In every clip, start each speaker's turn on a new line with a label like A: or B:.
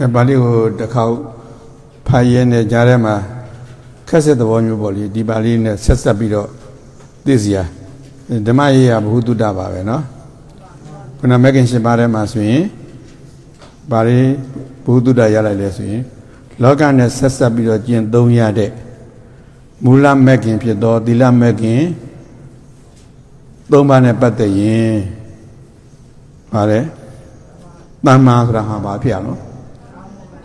A: အဲပါဠိကိုတစ်ခေါက်ဖတ်ရင်းနဲ့ကြားထဲမှာခက်ဆက်သဘောမျိုးပေါ့လေဒီပါဠိနဲ့ဆက်ဆက်ပြီးတော့သိစရာဓမ္မရေးရဘ ഹു တုတ္တပါပဲเนาะခုနမဂ္ဂင်ရှင်ပါးထဲမှာဆိုရင်ပါဠိဘ ഹു တုတ္တရလိုက်လဲဆိုရင်လောကနဲ့ဆက်ဆက်ပြီးတော့ကျင့်သုံးရတဲ့မူလမဂ္ဂင်ဖြစ်သောသီလမဂ္ဂင်သုံးပါးနဲ့ပတ်သက်ရင်ပါတယ်တမ္မာဆိုတာဟာဘာဖြစ်ရလို့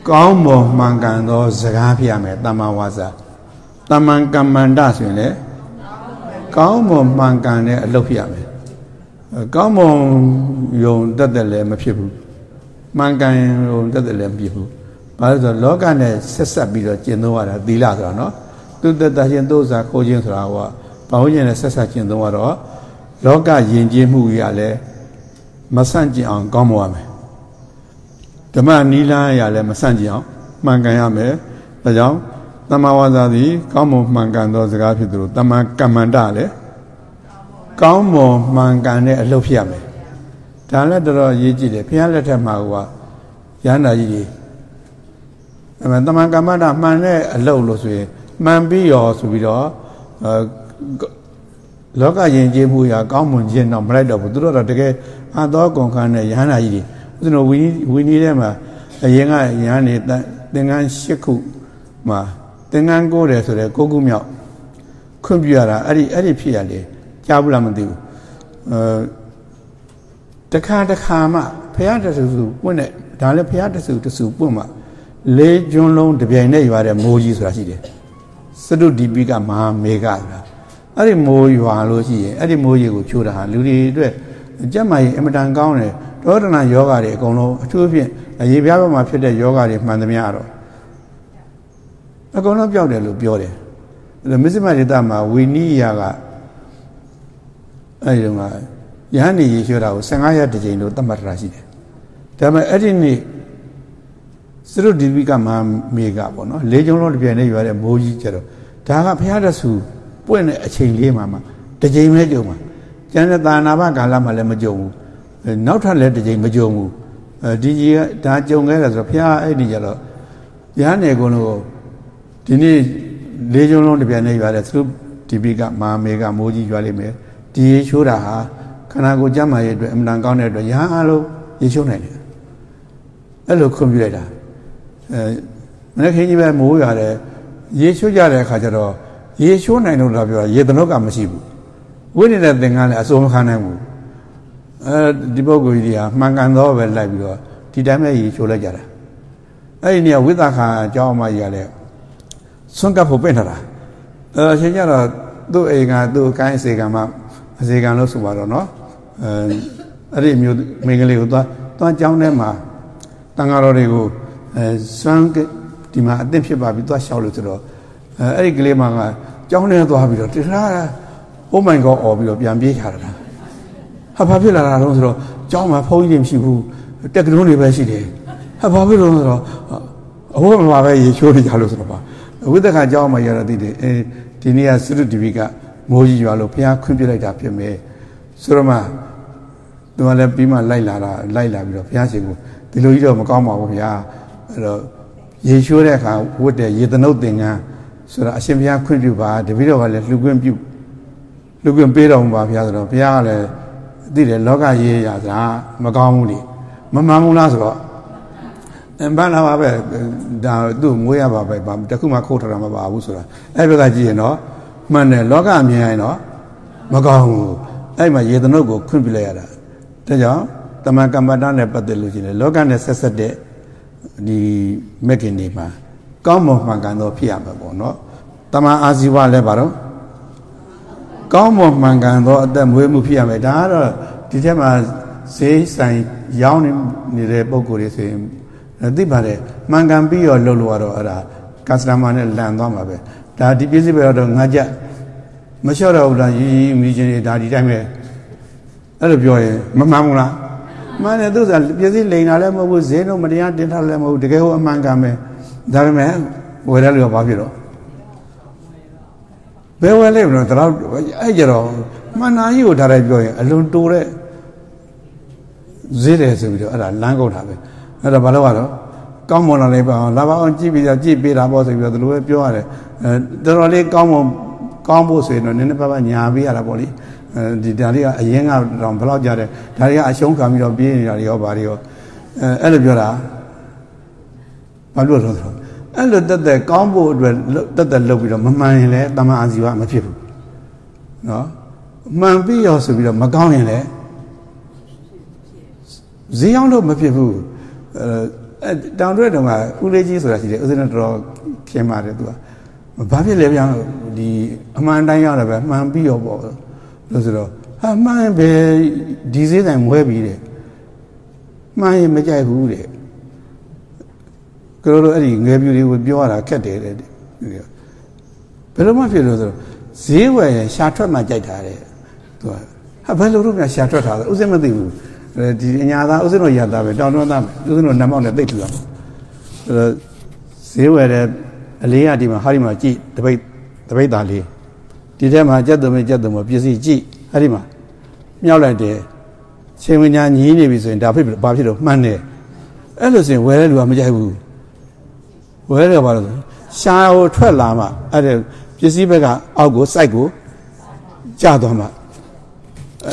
A: ကောင်းမွန်မှန်ကန်သောစကားဖြစ်ရမယ်တမ္မာဝါစာတမန်ကမ္မန္တဆိုရင်လေကောင်းမွန်မှန်ကန်တဲ့အလုပ်ဖြစ်ရမယ်ကောင်းမွန်ယုံတက်တယ်လည်းမဖြစ်ဘူးမှန်ကန်ယုံတက်တယ်လည်းမဖြစ်ဘူးဘာလို့ဆိုတော့လောကနဲ့ဆက်ဆက်ပြီးတော့ကျင့်သုံးရတာသီလဆိုတာနော်သူတတရှင်သို့စာခိုးခြင်းဆိုတာကဘာဝဉာဏ်နဲ့ဆက်ဆက်ကျင့်သုံးရတော့လောကယဉ်ကျေးမှုကြီးကလည်းမဆန့်ကျင်အောင်ကောင်းမွန်ရမယ် ဓမ္မနီလာရလည်းမဆန့်ကျင်အောင်မှန်ကန်ရမယ်ဒါကြောင့်တမ္မာဝါစာသည်ကောင်းမွန်မှန်ကန်သောစကားဖြစ်သလိုတမ္မာကမ္မန္တလည်းကောင်းမွန်မှန်ကန်တဲ့အလုပ်ဖြစ်ရမယ်ဒါလည်းတော်တော်ရေးကြည့်တယ်ဘုရားလက်ထက်မှာကရဟန္တာကြီးတွေအဲတမန်ကမ္မန္တမှန်တဲ့အလုပ်လို့ဆိုရင်မှန်ပြီးရောဆိုပြီးတော့လောကယဉ်ကျေးမှုရာကောင်းမွန်ခြင်းတော့မလိုက်တော့ဘူးသူတို့တော့တကယ်အသောကုန်ခန်းနဲ့ရဟန္တာကြီးတွေ ဦးဇင်းတို့ဝီဝီနီးထဲမှာအရင်ကရဟန်းနေသင်္ကန်း၈ခုမှာသင်္ကန်းကိုးတယ်ဆိုတော့ကိုခုမြောက်ခွင့်ပြရတာအဲ့ဒီအဲ့ဒီဖြစ်ရလေကြားဘူးလားမသိဘူးအဲတခါတခါမှဖះတဆူဆူပွင့်တဲ့ဒါလည်းဖះတဆူတဆူပွင့်မှလေးကျွန်းလုံးတပြိုင်နဲ့ရွာတဲ့မိုးကြီးဆိုတာရှိတယ်စတုဒီပိကမဟာမေဃဆိုတာအဲ့ဒီမိုးရွာလို့ရှိရင်အဲ့ဒီမိုးကြီးကိုချိုးတာဟာလူတွေအတွက်ကြက်မာကြီးအမတန်ကောင်းတယ် ဒေါသနာယောဂတွေအကုန်လုံးအထူးဖြင့်အရေးပြားပေါ်မှာဖြစ်တဲ့ယောဂတွေမှန်သမျှတော့အကုန်လုံးပြောက်တယ်လို့ပြောတယ်အဲ့မစ္စမဒေတာမှာဝီနီယာကအဲ့ဒီတော့ရဟန်းနေရေရွှေတာကို15ရက်တစ်ကြိမ်လို့သတ်မှတ်ထားရှိတယ်ဒါပေမဲ့အဲ့ဒီနေ့စရုဒီဝိကမဟာမေကပေါ့နော်လေးကျုံလုံးတစ်ပြိုင်နဲ့ရွာတဲ့မိုးကြီးကျတော့ဒါကဘုရားတဆူပွင့်တဲ့အချိန်လေးမှာမှတစ်ကြိမ်ပဲကြုံမှာကျန်တဲ့သာနာဘကာလမှာလည်းမကြုံဘူး နောက်ထပ်လည်းတစ်ကြိမ်မကြုံဘူးအဲဒီကြီးကဒါကြုံခဲ့တယ်ဆိုတော့ဘုရားအဲ့ဒီကြတော့ရဟန်းနေကုန်လို့ဒီနေ့လေးကျုံလုံးတစ်ပြိုင်နဲ့ရွာတဲ့စရုဒီဝိကမဟာမေကမိုးကြီးရွာလိမ့်မယ်ဒီရေချိုးတာဟာခန္ဓာကိုယ်ကြမ်းမာရဲ့အတွက်အမှန်တန်ကောင်းတဲ့အတွက်ရဟန်းအားလုံးရေချိုးနိုင်တယ်အဲ့လိုခွင့်ပြုလိုက်တာအဲမနေ့ခင်းကြီးပဲမိုးရတယ်ရေချိုးကြတဲ့အခါကျတော့ရေချိုးနိုင်လို့တော့ပြောရေသမုတ်ကမရှိဘူးဝိနေတဲ့သင်္ကန်းလည်းအစုံမခံနိုင်ဘူး အဲဒီပုဂ္ဂိုလ်ကြီးကမှန်ကန်သောပဲလိုက်ပြီးတော့ဒီတိုင်းပဲရေချိုးလိုက်ကြတာအဲ့ဒီနေရာဝိသခာအကြောင်းအမကြီးကလည်းဆွန့်ကပ်ဖို့ပြင်ထတာအဲရှင်ကြတော့သူ့အိမ်ကသူ့ကိုင်းအစီကံမှအစီကံလို့ဆိုပါတော့နော်အဲအဲ့ဒီမျိုးမိန်းကလေးကိုသွားသွားကြောင်းထဲမှာတန်ဃာတော်တွေကိုအဲစွမ်းဒီမှာအသင့်ဖြစ်ပါပြီသွားလျှောက်လို့ဆိုတော့အဲအဲ့ဒီကလေးမကကြောင်းထဲသွားပြီးတော့တခါ Oh my god អော်ပြီးတော့ပြန်ပြေးချတာလား ဟာဘာဖြစ်လာတာတော့ဆိုတော့ကြောင်းမှာဖုန်းကြီးတွေမရှိဘူးတက်ကလုံးတွေပဲရှိတယ်ဟာဘာဖြစ်လို့ဆိုတော့အဝတ်မှာပဲရေချိုးနေကြလို့ဆိုတော့ပါဝိသကကြောင်းမှာရတာသိတယ်အဲဒီနေ့ကသုတ္တိဝိကမိုးကြီးရွာလို့ဘုရားခွင့်ပြုလိုက်တာဖြစ်မယ်ဆိုတော့မှသူကလည်းပြီးမှလိုက်လာတာလိုက်လာပြီးတော့ဘုရားရှင်ကိုဒီလိုကြီးတော့မကောင်းပါဘူးဗျာအဲ့တော့ရေချိုးတဲ့အခါဝတ်တဲ့ရေသနုတ်သင်္ကန်းဆိုတော့အရှင်ဘုရားခွင့်ပြုပါတပည့်တော်ကလည်းလှူခွင့်ပြုလှူခွင့်ပေးတော်မူပါဗျာဆိုတော့ဘုရားကလည်း သိတယ်လောကရေးရတာမကောင်းဘူးလေမမှန်ဘူးလားဆိုတော့အဘလာပါပဲဒါသူ့ငွေရပါပဲတခုမှခိုးထတာမပါဘူးဆိုတာအဲ့ဘက်ကကြည့်ရင်တော့မှန်တယ်လောကမြင်ရင်တော့မကောင်းဘူးအဲ့မှာရေသနုတ်ကိုခွင့်ပြုလိုက်ရတာဒါကြောင့်တမန်ကမ္မတာနဲ့ပတ်သက်လို့ရှိရင်လောကနဲ့ဆက်ဆက်တဲ့ဒီမက်ကင်တွေမှာကောင်းမွန်မှန်ကန်သောဖြစ်ရမှာပေါ့နော်တမန်အာဇီဝလည်းပါတော့ကောင်းမွန်မှန်ကန်သောအသက်မွေးမှုဖြစ်ရမယ်ဒါကတော့ ဒီထက်မှာဈေးဆိုင်ရောင်းနေတဲ့ပုံကိုယ်တွေဆိုရင်သိပါတယ်မှန်ကန်ပြီးတော့လှုပ်လို့ရတော့အဲ့ဒါကစတမာနဲ့လန်သွားမှာပဲဒါဒီပစ္စည်းပဲတော့ငါကြမလျှော့တော့ဘူးလားရီရီမိချင်းတွေဒါဒီတိုင်းပဲအဲ့လိုပြောရင်မမှန်ဘူးလားမှန်တယ်သူကပစ္စည်းလိန်တာလည်းမဟုတ်ဘူးဈေးတော့မတရားတင်ထားလည်းမဟုတ်ဘူးတကယ်ဟိုအမှန်ကန်ပဲဒါပေမဲ့ဝယ်ရလို့ဘာဖြစ်တော့ဘယ်ဝယ်လဲမလို့တော့အဲ့ကြတော့မှန်နာကြီးကိုဒါတိုင်းပြောရင်အလွန်တိုးတဲ့ ဈေးတယ်ဆိုပြီးတော့အဲ့ဒါလမ်းကုန်တာပဲအဲ့ဒါဘာလို့ကတော့ကောင်းမွန်လာလေးပါအောင်လာပါအောင်ကြည့်ပြီးတော့ကြည့်ပေးတာပေါ့ဆိုပြီးတော့ဒီလိုပဲပြောရတယ်အဲတော်တော်လေးကောင်းမွန်ကောင်းဖို့ဆိုရင်တော့နည်းနည်းပါးပါးညာပေးရတာပေါ့လေအဲဒီဒါလေးကအရင်ကတော့ဘယ်လောက်ကြတယ်ဒါတွေကအရှုံးခံပြီးတော့ပြေးနေတာတွေရောဘာတွေရောအဲအဲ့လိုပြောတာဘာလို့လဲဆိုတော့အဲ့လိုတက်တက်ကောင်းဖို့အတွက်တက်တက်လုပ်ပြီးတော့မမှန်ရင်လည်းတမန်အာဇီဝမဖြစ်ဘူးနော်မှန်ပြီးရောဆိုပြီးတော့မကောင်းရင်လည်း ဈေးအောင်လို့မဖြစ်ဘူးအဲတောင်တွဲတုန်းကဦးလေးကြီးဆိုတာရှိတယ်ဥစဉ်တော်တော်ခင်ပါတယ်သူကဘာဖြစ်လဲဗျာဒီအမှန်တိုင်းရတယ်ပဲမှန်ပြီးရောပေါ့လို့ဆိုတော့ဟာမှန်ပဲဒီဈေးတိုင်မွဲပြီးတဲ့မှန်ရင်မကြိုက်ဘူးတဲ့ကျွန်တော်တို့အဲ့ဒီငယ်ပြူတွေကိုပြောရတာခက်တယ်တဲ့ဘယ်လိုမှဖြစ်လို့ဆိုတော့ဈေးဝယ်ရင်ရှာထွက်မှကြိုက်တာတဲ့သူကဟာဘယ်လိုလုပ်များရှာထွက်တာလဲဥစဉ်မသိဘူး ဒီအညာသားဥစဉ်တို့ရတာပဲတောင်တွန်းသားပဲဥစဉ်တို့နမောက်နဲ့သိပ်ထူတာအဲဈေးဝယ်တဲ့အလေးရဒီမှာဟာဒီမှာကြည့်တပိတ်တပိတ်သားလေးဒီထဲမှာကြက်သွမေကြက်သွမေပစ္စည်းကြည့်ဟာဒီမှာမြောက်လိုက်တယ်ရှင်ဝိညာဉ်ညီးနေပြီဆိုရင်ဒါဖြစ်ဘာဖြစ်လို့မှန်းတယ်အဲ့လိုဆိုရင်ဝယ်တဲ့လူကမကြိုက်ဘူးဝယ်တယ်ဘာလို့ရှားဟိုထွက်လာမှအဲ့ဒါပစ္စည်းဘက်ကအောက်ကိုစိုက်ကိုကျသွားမှ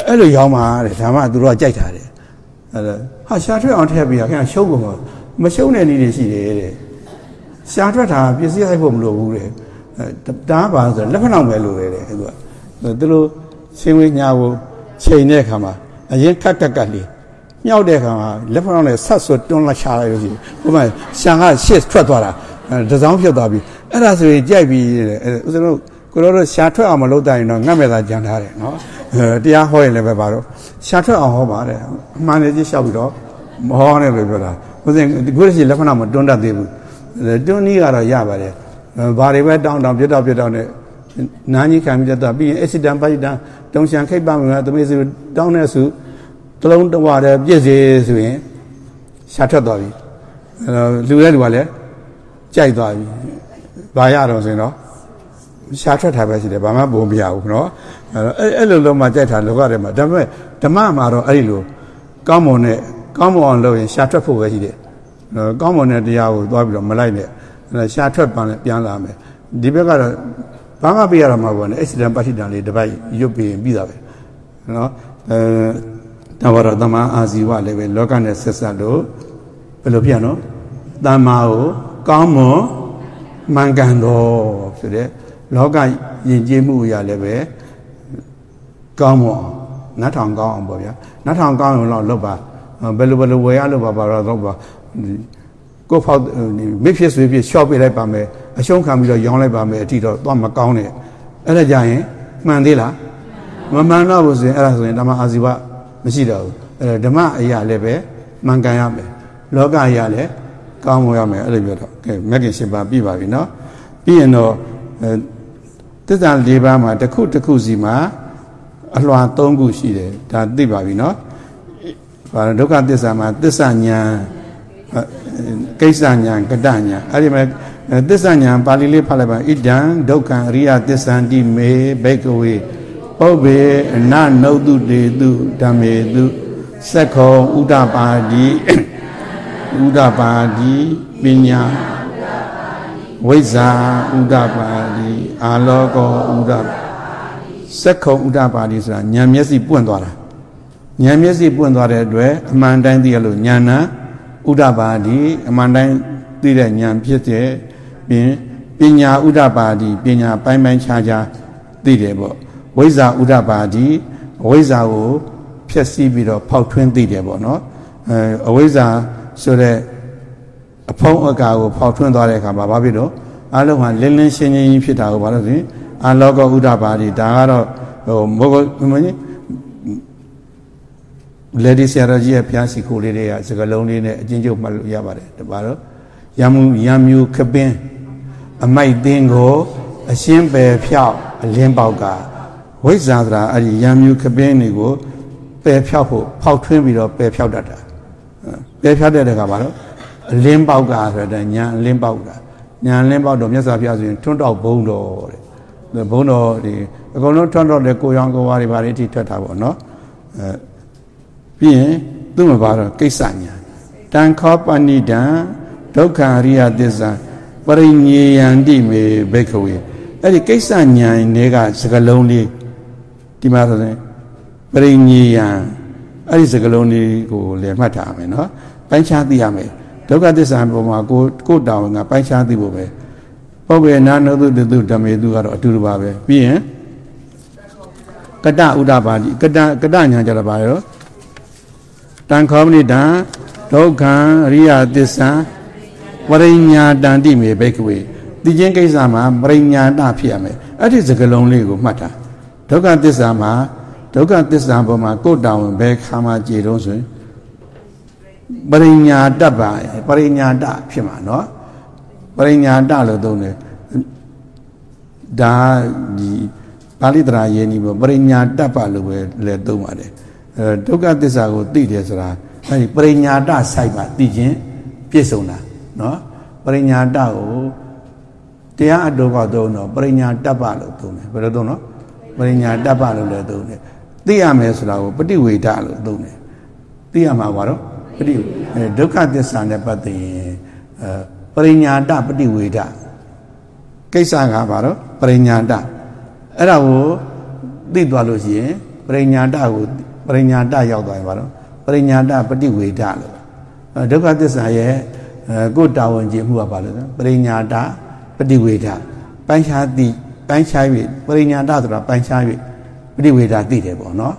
A: အဲ့လိုရောင်းမှတဲ့ဒါမှသူတို့ကကြိုက်တာတဲ့ အဲ့ဒါဟာရှားထွက်အောင်ထည့်ပြီးရခင်ဗျရှုံးကုန်မရှုံးတဲ့နည်းတွေရှိတယ်တဲ့ရှားထွက်တာပစ္စည်းအိုက်ဖို့မလိုဘူးတဲ့တားပါဆိုလက်ဖက်နောက်ပဲလိုတယ်တဲ့သူကသူတို့ရှင်ဝိညာကိုချိန်တဲ့အခါမှာအရင်ခက်ကက်ကက်လေးမြောက်တဲ့အခါမှာလက်ဖက်နောက်နဲ့ဆက်ဆွတွန်းလာချလိုက်လို့ရှိရင်ဟိုမှာရှာကရှစ်ထွက်သွားတာတစောင်းဖြစ်သွားပြီအဲ့ဒါဆိုရင်ကြိုက်ပြီတဲ့ဦးဇင်းတို့ကိုရောတို့ရှာထွက်အောင်မလုပ်တတ်ရင်တော့ငတ်မဲ့သာကြံထားတယ်နော် တရားဟောရင်လည်းပဲပါတော့ရှာထွက်အောင်ဟောပါတယ်အမှန်တည်းကြီးလျှောက်ပြီးတော့မဟောနဲ့ပဲပြောတာဦးဇင်းကိုရရှိလက်ဖက်နောက်မတွန်းတတ်သေးဘူးတွန်းနည်းကတော့ရပါတယ်ဘာတွေပဲတောင်းတောင်းပြတ်တော့ပြတ်တော့နဲ့နာကြီးခံပြီးတော့ပြီးရင်အက်ဆီဒန်ပိုက်တန်တုံရှန်ခိတ်ပါမယ်သမီးစုတောင်းတဲ့စုတလုံးတဝါတည်းပြည့်စေဆိုရင်ရှာထွက်သွားပြီအဲလူတဲ့လူကလည်းကြိုက်သွားပြီဘာရတော့ဆိုရင်တော့ရှာထွက်ထားပဲရှိတယ်ဘာမှပုံမရဘူးเนาะ အဲအဲ့လိုလုံးမှကြိုက်တာလောကထဲမှာဒါပေမဲ့ဓမ္မမှာတော့အဲ့ဒီလိုကောင်းမွန်တဲ့ကောင်းမွန်အောင်လုပ်ရင်ရှာထွက်ဖို့ပဲရှိတယ်ကောင်းမွန်တဲ့တရားကိုသွားပြီးတော့မလိုက်နဲ့ရှာထွက်ပန်လည်းပြန်လာမယ်ဒီဘက်ကတော့ဘာမှပြရတော့မှာပေါ့နော်အက်ဆီဒန်ပါတိတန်လေးတစ်ပိုက်ရွတ်ပြီးရင်ပြီးတာပဲနော်အဲတဝရတမအာဇီဝလည်းပဲလောကနဲ့ဆက်ဆက်လို့ဘယ်လိုပြနော်တမ္မာကိုကောင်းမွန်မှန်ကန်တော်ဆိုတဲ့လောကယဉ်ကျေးမှုအရာလည်းပဲ ကောင်းမွန်နတ်ထောင်ကောင်းအောင်ပေါ့ဗျာနတ်ထောင်ကောင်းအောင်တော့လုပ်ပါဘယ်လိုဘယ်လိုဝယ်ရလို့ပါပါတော့တော့ပါကိုဖောက်မစ်ဖြစ်ဆွေးဖြစ်ရှော့ပေးလိုက်ပါမယ်အရှုံးခံပြီးတော့ရောင်းလိုက်ပါမယ်အထိတော့သွားမကောင်းနဲ့အဲ့ဒါကြရင်မှန်သေးလားမမှန်တော့ဘူးဆိုရင်အဲ့ဒါဆိုရင်ဓမ္မအာဇီဝမရှိတော့ဘူးအဲ့ဒါဓမ္မအရာလည်းပဲမှန်ကန်ရမယ်လောကအရာလည်းကောင်းမွန်ရမယ်အဲ့လိုပြောတော့ကဲမဂ္ဂင်ရှင်ပါပြပါပြီနော်ပြီးရင်တော့သစ္စာ၄ပါးမှာတစ်ခုတစ်ခုစီမှာ အလွှာ၃ခုရှိတယ်ဒါသိပါပြီနော်ဘာဒုက္ခသစ္စာမှာသစ္စာညာကိစ္စညာကတညာအဲ့ဒီမှာသစ္စာညာပါဠိလေးဖတ်လိုက်ပါဣဒံဒုက္ခံအရိယသစ္ဆန္တိမေဘိကဝေပုဗ္ဗေအနနုတုတေတုဓမ္မေတုသက္ခောဥဒပါတိဥဒပါတိပညာဝိဇ္ဇာဥဒပါတိအာလောကောဥဒ သက္ခောဥဒပါတိဆိုတာဉာဏ်မျက်စိပွင့်သွားတာဉာဏ်မျက်စိပွင့်သွားတဲ့အတွက်အမှန်တိုင်းသိရလို့ဉာဏ်နာဥဒပါတိအမှန်တိုင်းသိတဲ့ဉာဏ်ဖြစ်တဲ့ပြင်ပညာဥဒပါတိပညာပိုင်းပိုင်းခြားခြားသိတယ်ပေါ့ဝိဇ္ဇာဥဒပါတိအဝိဇ္ဇာကိုဖြည့်ဆည်းပြီးတော့ဖောက်ထွင်းသိတယ်ပေါ့နော်အဲအဝိဇ္ဇာဆိုတဲ့အဖုံးအကာကိုဖောက်ထွင်းသွားတဲ့အခါမှာဘာဖြစ်တော့အလုံးဟာလင်းလင်းရှင်းရှင်းကြီးဖြစ်တာကိုဘာလို့ဆိုရင် အလောကဥဒပါတိဒါကတော့ဟိုမောကမင်းလေဒီဆရာတော်ကြီးရဲ့ဘုရားရှိခိုးလေးတွေကစကလုံးလေးနဲ့အချင်းချုပ်မှတ်လို့ရပါတယ်တပါတော့ရမှုရမြူခပင်းအမိုက်သင်းကိုအရှင်းပယ်ဖြောက်အလင်းပေါက်ကဝိဇ္ဇာသရာအဲ့ဒီရမြူခပင်းတွေကိုပယ်ဖြောက်ဖို့ဖောက်ထွင်းပြီးတော့ပယ်ဖြောက်တတ်တာပယ်ဖြောက်တဲ့အခါမှာတော့အလင်းပေါက်ကဆိုတဲ့ညာအလင်းပေါက်ကညာအလင်းပေါက်တော့မြတ်စွာဘုရားဆိုရင်ထွန်းတော့ဘုံတော်တဲ့ ဘုံတော်ဒီအကုန်လုံးထွန်းတော့တဲ့ကိုရောင်ကိုဝါတွေဘာတွေအထိထွက်တာပေါ့နော်အဲပြီးရင်သူ့မှာပါတော့ကိစ္စညာတန်ခောပဏိတံဒုက္ခအရိယသစ္စာပရိညေယန္တိမေဘိက္ခဝေအဲ့ဒီကိစ္စဉာဏ်တွေကစကလုံးလေးဒီမှာဆိုရင်ပရိညေယံအဲ့ဒီစကလုံးလေးကိုလည်းမှတ်ထားမယ်နော်ပိုင်းခြားသိရမယ်ဒုက္ခသစ္စာပေါ်မှာကိုကိုတောင်းကပိုင်းခြားသိဖို့ပဲ ပုပ္ပေနာနုတုတုဓမ္မေတုကတော့အတူတူပါပဲပြီးရင်ကတဥဒပါတိကတကတညာကြတော့ပါရောတန်ခောမနိတံဒုက္ခံအရိယသစ္စာပရိညာတန်တိမေဘိက္ခဝေသိချင်းကိစ္စမှာပရိညာတဖြစ်ရမယ်အဲ့ဒီစကလုံးလေးကိုမှတ်တာဒုက္ခသစ္စာမှာဒုက္ခသစ္စာပေါ်မှာကိုယ်တောင်းဘယ်ခါမှကြည်တော့ဆိုရင်ပရိညာတပါပရိညာတဖြစ်မှာเนาะ ပရိညာတလို့သုံးတယ်ဒါဒီပါဠိတရားယဉ်ဒီပရိညာတပလို့ပဲလဲသုံးပါတယ်အဲဒုက္ခသစ္စာကိုသိတယ်ဆိုတာအဲဒီပရိညာတဆိုင်မှာသိခြင်းပြည့်စုံတာနော်ပရိညာတကိုတရားအတော်ကသုံးတော့ပရိညာတပလို့သုံးတယ်ဘယ်လိုသုံးတော့ပရိညာတပလို့လည်းသုံးတယ်သိရမယ်ဆိုတာကိုပฏิဝေဒလို့သုံးတယ်သိရမှာပါတော့ပฏิဒုက္ခသစ္စာနဲ့ပတ်သက်ရင်အဲ ပရိညာတပฏิဝေဒကိစ္စကပါတော့ပရိညာတအဲ့ဒါကိုသိသွားလို့ရှိရင်ပရိညာတကိုပရိညာတရောက်သွားရင်ပါတော့ပရိညာတပฏิဝေဒလို့ဒုက္ခသစ္စာရဲ့ကိုယ်တာဝန်ကျင့်မှုကပါလို့ပရိညာတပฏิဝေဒပိုင်းခြားသိပိုင်းခြား၍ပရိညာတဆိုတာပိုင်းခြား၍ပฏิဝေဒသိတယ်ပေါ့နော်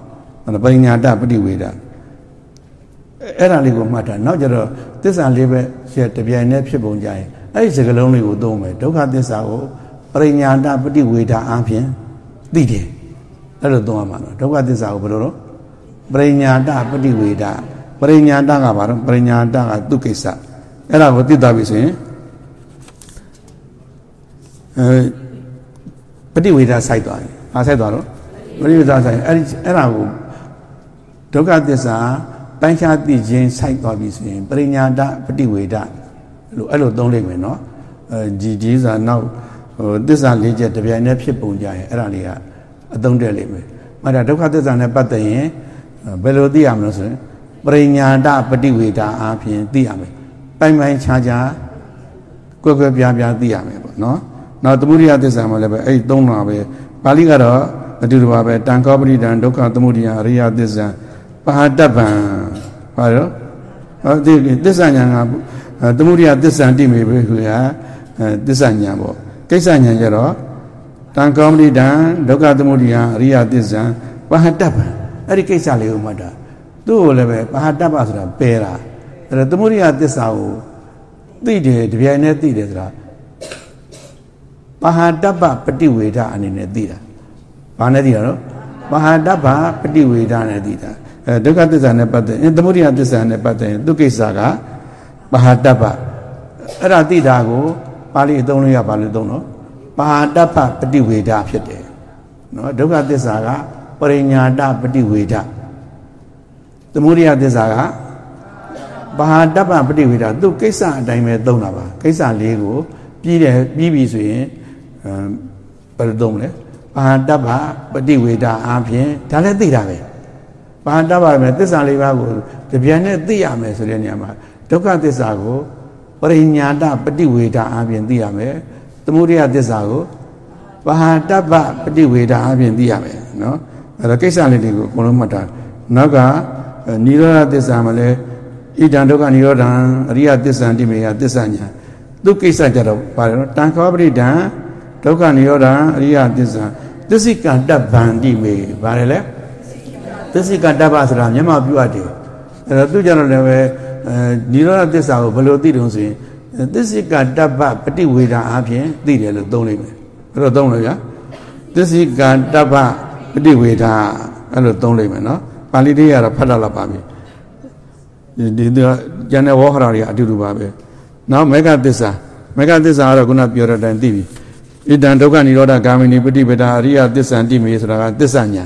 A: ပရိညာတပฏิဝေဒ အဲ့ဒါလေးကိုမှတ်တာနောက်ကြတော့သစ္စာလေးပဲရဲ့တပြိုင်တည်းဖြစ်ပုံကြရင်အဲ့ဒီစကလုံးလေးကိုသုံးမယ်ဒုက္ခသစ္စာကိုပရိညာတပฏิဝေဒအားဖြင့်သိတယ်အဲ့လိုသုံးရမှာနော်ဒုက္ခသစ္စာကိုဘယ်လိုတော့ပရိညာတပฏิဝေဒပရိညာတကဘာတော့ပရိညာတကသူကိစ္စအဲ့ဒါကိုသိသွားပြီဆိုရင်အဲပฏิဝေဒစိုက်သွားတယ်။ဘာစိုက်သွားတော့ပฏิဝေဒစိုက်အဲ့ဒီအဲ့ဒါကိုဒုက္ခသစ္စာ ပိုင်းခြားသိခြင်းစိုက်သွားပြီဆိုရင်ပရိညာတပฏิဝေဒလို့အဲ့လိုသုံးလိုက်မယ်နော်။အဲဒီဒီစာနောက်ဟိုသစ္စာလေးချက်တပြိုင်တည်းဖြစ်ပုံကြရင်အဲ့ဒါလေးကအသုံးတဲ့လိမ့်မယ်။မှတ်တာဒုက္ခသစ္စာနဲ့ပတ်သက်ရင်ဘယ်လိုသိရမလို့ဆိုရင်ပရိညာတပฏิဝေဒအားဖြင့်သိရမယ်။ပိုင်းပိုင်းခြားခြားကွယ်ကွယ်ပြားပြားသိရမယ်ပေါ့နော်။နောက်သမုဒိယသစ္စာမှာလည်းပဲအဲ့ဒီသုံးတာပဲပါဠိကတော့အတူတူပါပဲတန်ခောပရိဒံဒုက္ခသမုဒိယအရိယသစ္စာပဟာတပံ ဟာရောဟောဒီသစ္စာညာကသမုဒိယသစ္စာတိမေပဲခွေဟာသစ္စာညာပေါ့ကိစ္စညာကြတော့တန်ခောပရိဒံဒုက္ခသမုဒိယအရိယသစ္စာပဟာတပံအဲ့ဒီကိစ္စလေးကိုမှတ်တာသူ့ကိုလည်းပဲပဟာတပဆိုတာပယ်တာအဲ့ဒါသမုဒိယသစ္စာကိုသိတယ်တပြိုင်တည်းသိတယ်ဆိုတာပဟာတပပฏิဝေဒအနေနဲ့သိတာဘာနဲ့သိတာတော့ပဟာတပပฏิဝေဒနဲ့သိတာ အဲဒုက္ခသစ္စာနဲ့ပတ်သက်ရင်သမုဒိယသစ္စာနဲ့ပတ်သက်ရင်သူကိစ္စကပဟာတပအဲ့ဒါသိတာကိုပါဠိအသုံးလေးရပါလို့သုံးတော့ပဟာတပပฏิဝေဒဖြစ်တယ်နော်ဒုက္ခသစ္စာကပရိညာတပฏิဝေဒသမုဒိယသစ္စာကဘာဟာတပ္ပပฏิဝေဒသူကိစ္စအတိုင်းပဲသုံးတာပါကိစ္စလေးကိုပြီးတယ်ပြီးပြီဆိုရင်ဘယ်လိုသုံးလဲဘာဟာတပ္ပပฏิဝေဒအားဖြင့်ဒါလည်းသိတာပဲ ဘာဟာတပ္ပပဲသစ္စာလေးပါးကိုတပြန်နဲ့သိရမယ်ဆိုတဲ့နေရာမှာဒုက္ခသစ္စာကိုပရိညာတပฏิဝေဒအားဖြင့်သိရမယ်သမုဒိယသစ္စာကိုဘာဟာတပ္ပပฏิဝေဒအားဖြင့်သိရမယ်နော်အဲ့တော့ကိစ္စလေးတွေကိုအကုန်လုံးမှတ်တာနောက်ကနိရောဓသစ္စာမှာလည်းဣဒံဒုက္ခនិရောဓံအရိယသစ္စာတိမေယသစ္စာညာသူကိစ္စကြတော့ပါတယ်နော်တန်ခောပရိဒံဒုက္ခនិရောဓံအရိယသစ္စာသစ္စိကတဗန္တိမေပါတယ်လေ သစ္စိကတဗ္ဗဆိုတာမျက်မှောက်ပြုအပ်တယ်အဲ့တော့သူကြတော့လည်းပဲအဲនិရောဓသစ္စာကိုဘယ်လိုသိတုံးဆိုရင်သစ္စိကတဗ္ဗပฏิဝေဒအားဖြင့်သိတယ်လို့သုံးလိုက်မယ်ဘယ်လိုသုံးလဲဗျာသစ္စိကတဗ္ဗပฏิဝေဒအဲ့လိုသုံးလိုက်မယ်နော်ပါဠိတွေကတော့ဖတ်တော့လာပါပြီဒီဒီကျန်တဲ့ဝေါဟရာတွေအတူတူပါပဲနောက်မေဃသစ္စာမေဃသစ္စာကတော့ခုနပြောတဲ့အတိုင်းသိပြီဣဒံဒုက္ခនិရောဓဂ gaमिनी ပฏิပဒါအရိယသစ္ဆန္တိမေဆိုတာကသစ္စာညာ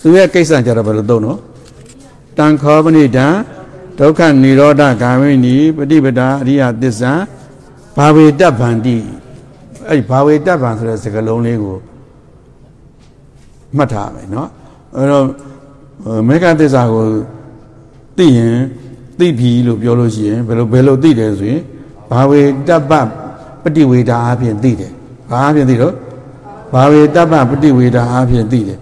A: သူရဲ့ကိစ္စကြတော့ဘယ်လိုသုံးတော့တန်ခောပဏိတံဒုက္ခនិရောဓဂ gaमिनी ပฏิပဒါအရိယသစ္စာဘာဝေတ္တဗန္တိအဲ့ဒီဘာဝေတ္တဗံဆိုတဲ့စကားလုံးလေးကိုမှတ်ထားမယ်เนาะအဲ့တော့မေဃသစ္စာကိုသိရင်သိပြီလို့ပြောလို့ရှိရင်ဘယ်လိုဘယ်လိုသိတယ်ဆိုရင် ဘာဝေတပ္ပပฏิဝေဒာအပြင်သိတယ်ဘာအပြင်သိတော့ဘာဝေတပ္ပပฏิဝေဒာအပြင်သိတယ်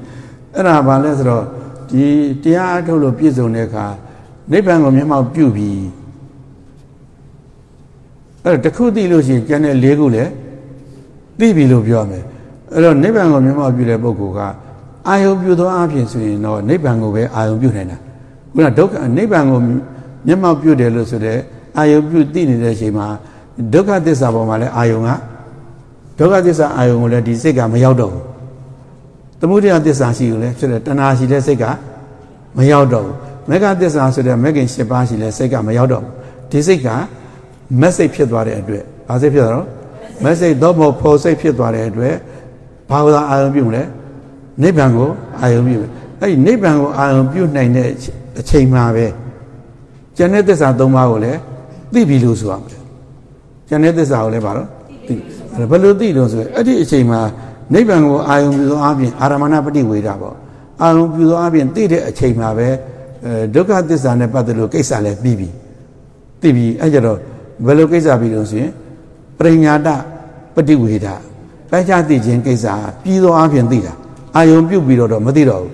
A: အဲ့ဒါဘာလဲဆိုတော့ဒီတရားအထုတ်လို့ပြည့်စုံတဲ့အခါနိဗ္ဗာန်ကိုမျက်မှောက်ပြုပြီးအဲ့တော့တစ်ခုသိလို့ရှိရင်ကျန်တဲ့၄ခုလည်းသိပြီလို့ပြောမယ်အဲ့တော့နိဗ္ဗာန်ကိုမျက်မှောက်ပြုတဲ့ပုဂ္ဂိုလ်ကအာယုံပြုသောအဖြစ်ဆိုရင်တော့နိဗ္ဗာန်ကိုပဲအာယုံပြုနိုင်တာခုနဒုက္ခနိဗ္ဗာန်ကိုမျက်မှောက်ပြုတယ်လို့ဆိုတဲ့အာယုံပြုသိနေတဲ့အချိန်မှာဒုက္ခသစ္စာပေါ်မှာလည်းအာယုံကဒုက္ခသစ္စာအာယုံကိုလည်းဒီစိတ်ကမရောက်တော့ဘူး သမုဒိယသစ္စာရှိကိုလည်းဖြစ်တဲ့တဏှာရှိတဲ့စိတ်ကမရောက်တော့ဘူးမေဃသစ္စာဆိုတဲ့မဂ္ဂင်၈ပါးရှိလဲစိတ်ကမရောက်တော့ဘူးဒီစိတ်ကမက်စိတ်ဖြစ်သွားတဲ့အတွက်ဘာစိတ်ဖြစ်သွားတော့မက်စိတ်တော့မဟုတ်ဖော်စိတ်ဖြစ်သွားတဲ့အတွက်ဘာသာအာယုံပြုလဲနိဗ္ဗာန်ကိုအာယုံပြုအဲ့ဒီနိဗ္ဗာန်ကိုအာယုံပြုနိုင်တဲ့အချိန်မှာပဲကျန်တဲ့သစ္စာ၃ပါးကိုလည်းသိပြီလို့ဆိုရမယ်ကျန်တဲ့သစ္စာကိုလည်းပါတော့သိဘယ်လိုသိလို့ဆိုရင်အဲ့ဒီအချိန်မှာ နိဗ္ဗာန်ကိုအာယုံပြုသောအပြင်အာရမဏပฏิဝေဒပေါ့အာယုံပြုသောအပြင်သိတဲ့အချိန်မှာပဲဒုက္ခသစ္စာနဲ့ပတ်သက်လို့ကိစ္စလည်းပြီးပြီသိပြီအဲ့ကြတော့ဘယ်လိုကိစ္စပြီးလို့ဆိုရင်ပရိညာတပฏิဝေဒပိုင်းခြားသိခြင်းကိစ္စပြီးသောအပြင်သိတာအာယုံပြုတ်ပြီးတော့မသိတော့ဘူး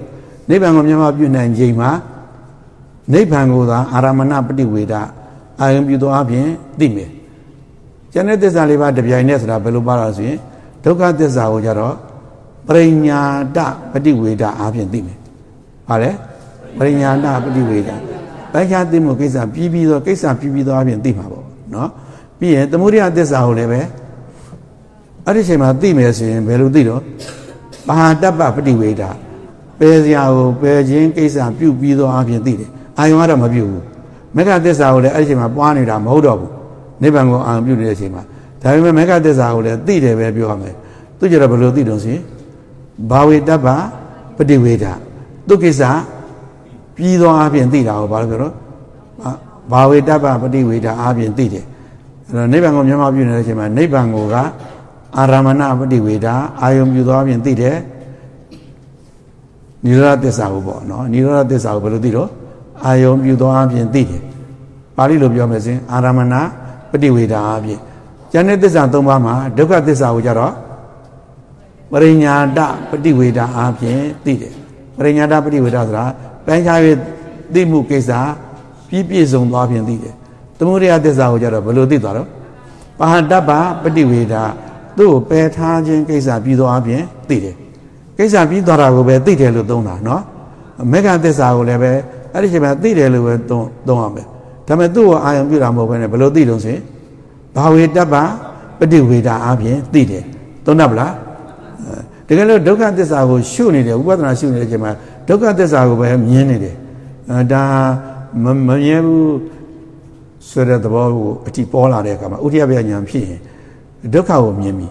A: နိဗ္ဗာန်ကိုမြတ်မပြုနိုင်ခြင်းမှာနိဗ္ဗာန်ကိုသာအာရမဏပฏิဝေဒအာယုံပြုသောအပြင်သိမယ်ကျန်တဲ့သစ္စာလေးပါးတပြိုင်နက်ဆိုတာဘယ်လိုပါလဲဆိုရင် ဒုက္ခသစ္စာကိုကြတော့ပရိညာတပฏิဝေဒအပြင်သိမယ်။ဟာလေပရိညာတပฏิဝေဒပိုင်းခြားသိမှုကိစ္စပြီးပြီးသောကိစ္စပြီးပြီးသောအပြင်သိမှာပေါ့နော်။ပြီးရင်သမုဒိယသစ္စာကိုလည်းပဲအဲ့ဒီချိန်မှာသိမယ်ဆိုရင်ဘယ်လိုသိတော့မဟာတပ္ပပฏิဝေဒပယ်စရာကိုပယ်ခြင်းကိစ္စပြုပြီးသောအပြင်သိတယ်။အာယုံကတော့မပြုဘူး။မေဃသစ္စာကိုလည်းအဲ့ဒီချိန်မှာပွားနေတာမဟုတ်တော့ဘူး။နိဗ္ဗာန်ကိုအာယုံပြုနေတဲ့အချိန်မှာ ဒါပေမဲ့မေဃသစ္စာကိုလည်းသိတယ်ပဲပြောရမယ်။သူကြတော့ဘယ်လိုသိတော့ဆိုရင်ဘာဝေတ္တပပฏิဝေဒသူကိစ္စပြီးသောအပြင်သိတာကိုဘာလို့ပြောတော့ဘာဝေတ္တပပฏิဝေဒအပြင်သိတယ်အဲ့တော့နိဗ္ဗာန်ကိုမျက်မှောက်ပြုနေတဲ့အချိန်မှာနိဗ္ဗာန်ကိုကအာရမဏပฏิဝေဒအာယုံပြုသောအပြင်သိတယ်နိရောဓသစ္စာကိုပေါ့နော်နိရောဓသစ္စာကိုဘယ်လိုသိတော့အာယုံပြုသောအပြင်သိတယ်ပါဠိလိုပြောမယ်ဆိုရင်အာရမဏပฏิဝေဒအပြင် ဉာဏ်နဲ့သစ္စာ၃ပါးမှာဒုက္ခသစ္စာကိုကြတော့ပရိညာတပฏิဝေဒအားဖြင့်သိတယ်ပရိညာတပฏิဝေဒဆိုတာပိုင်းခြား၍သိမှုကိစ္စပြည့်ပြည့်စုံသွားဖြင့်သိတယ်သမုဒိယသစ္စာကိုကြတော့ဘယ်လိုသိသွားတော့ပါဟတပ္ပပฏิဝေဒသူ့ကိုပယ်ထားခြင်းကိစ္စပြီးသွားဖြင့်သိတယ်ကိစ္စပြီးသွားတာကိုပဲသိတယ်လို့သုံးတာနော်မေဃသစ္စာကိုလည်းပဲအဲ့ဒီချိန်မှာသိတယ်လို့ပဲသုံးသုံးအောင်ပဲဒါပေမဲ့သူ့ကိုအာယုံပြုတာမဟုတ်ဘဲနဲ့ဘယ်လိုသိတုံးဆိုရင် ဘာဝေတ္တပပฏิဝေဒအားဖြင့်သိတယ်သုံးတတ်ပလားတကယ်လို့ဒုက္ခသစ္စာကိုရှုနေတယ်ဥပဒနာရှုနေတဲ့အချိန်မှာဒုက္ခသစ္စာကိုပဲမြင်နေတယ်အဲဒါမမြင်ဘူးဆိုတဲ့သဘောကိုအတိပေါ်လာတဲ့အခါမှာဥဒိယဗျာဉာဏ်ဖြစ်ရင်ဒုက္ခကိုမြင်ပြီ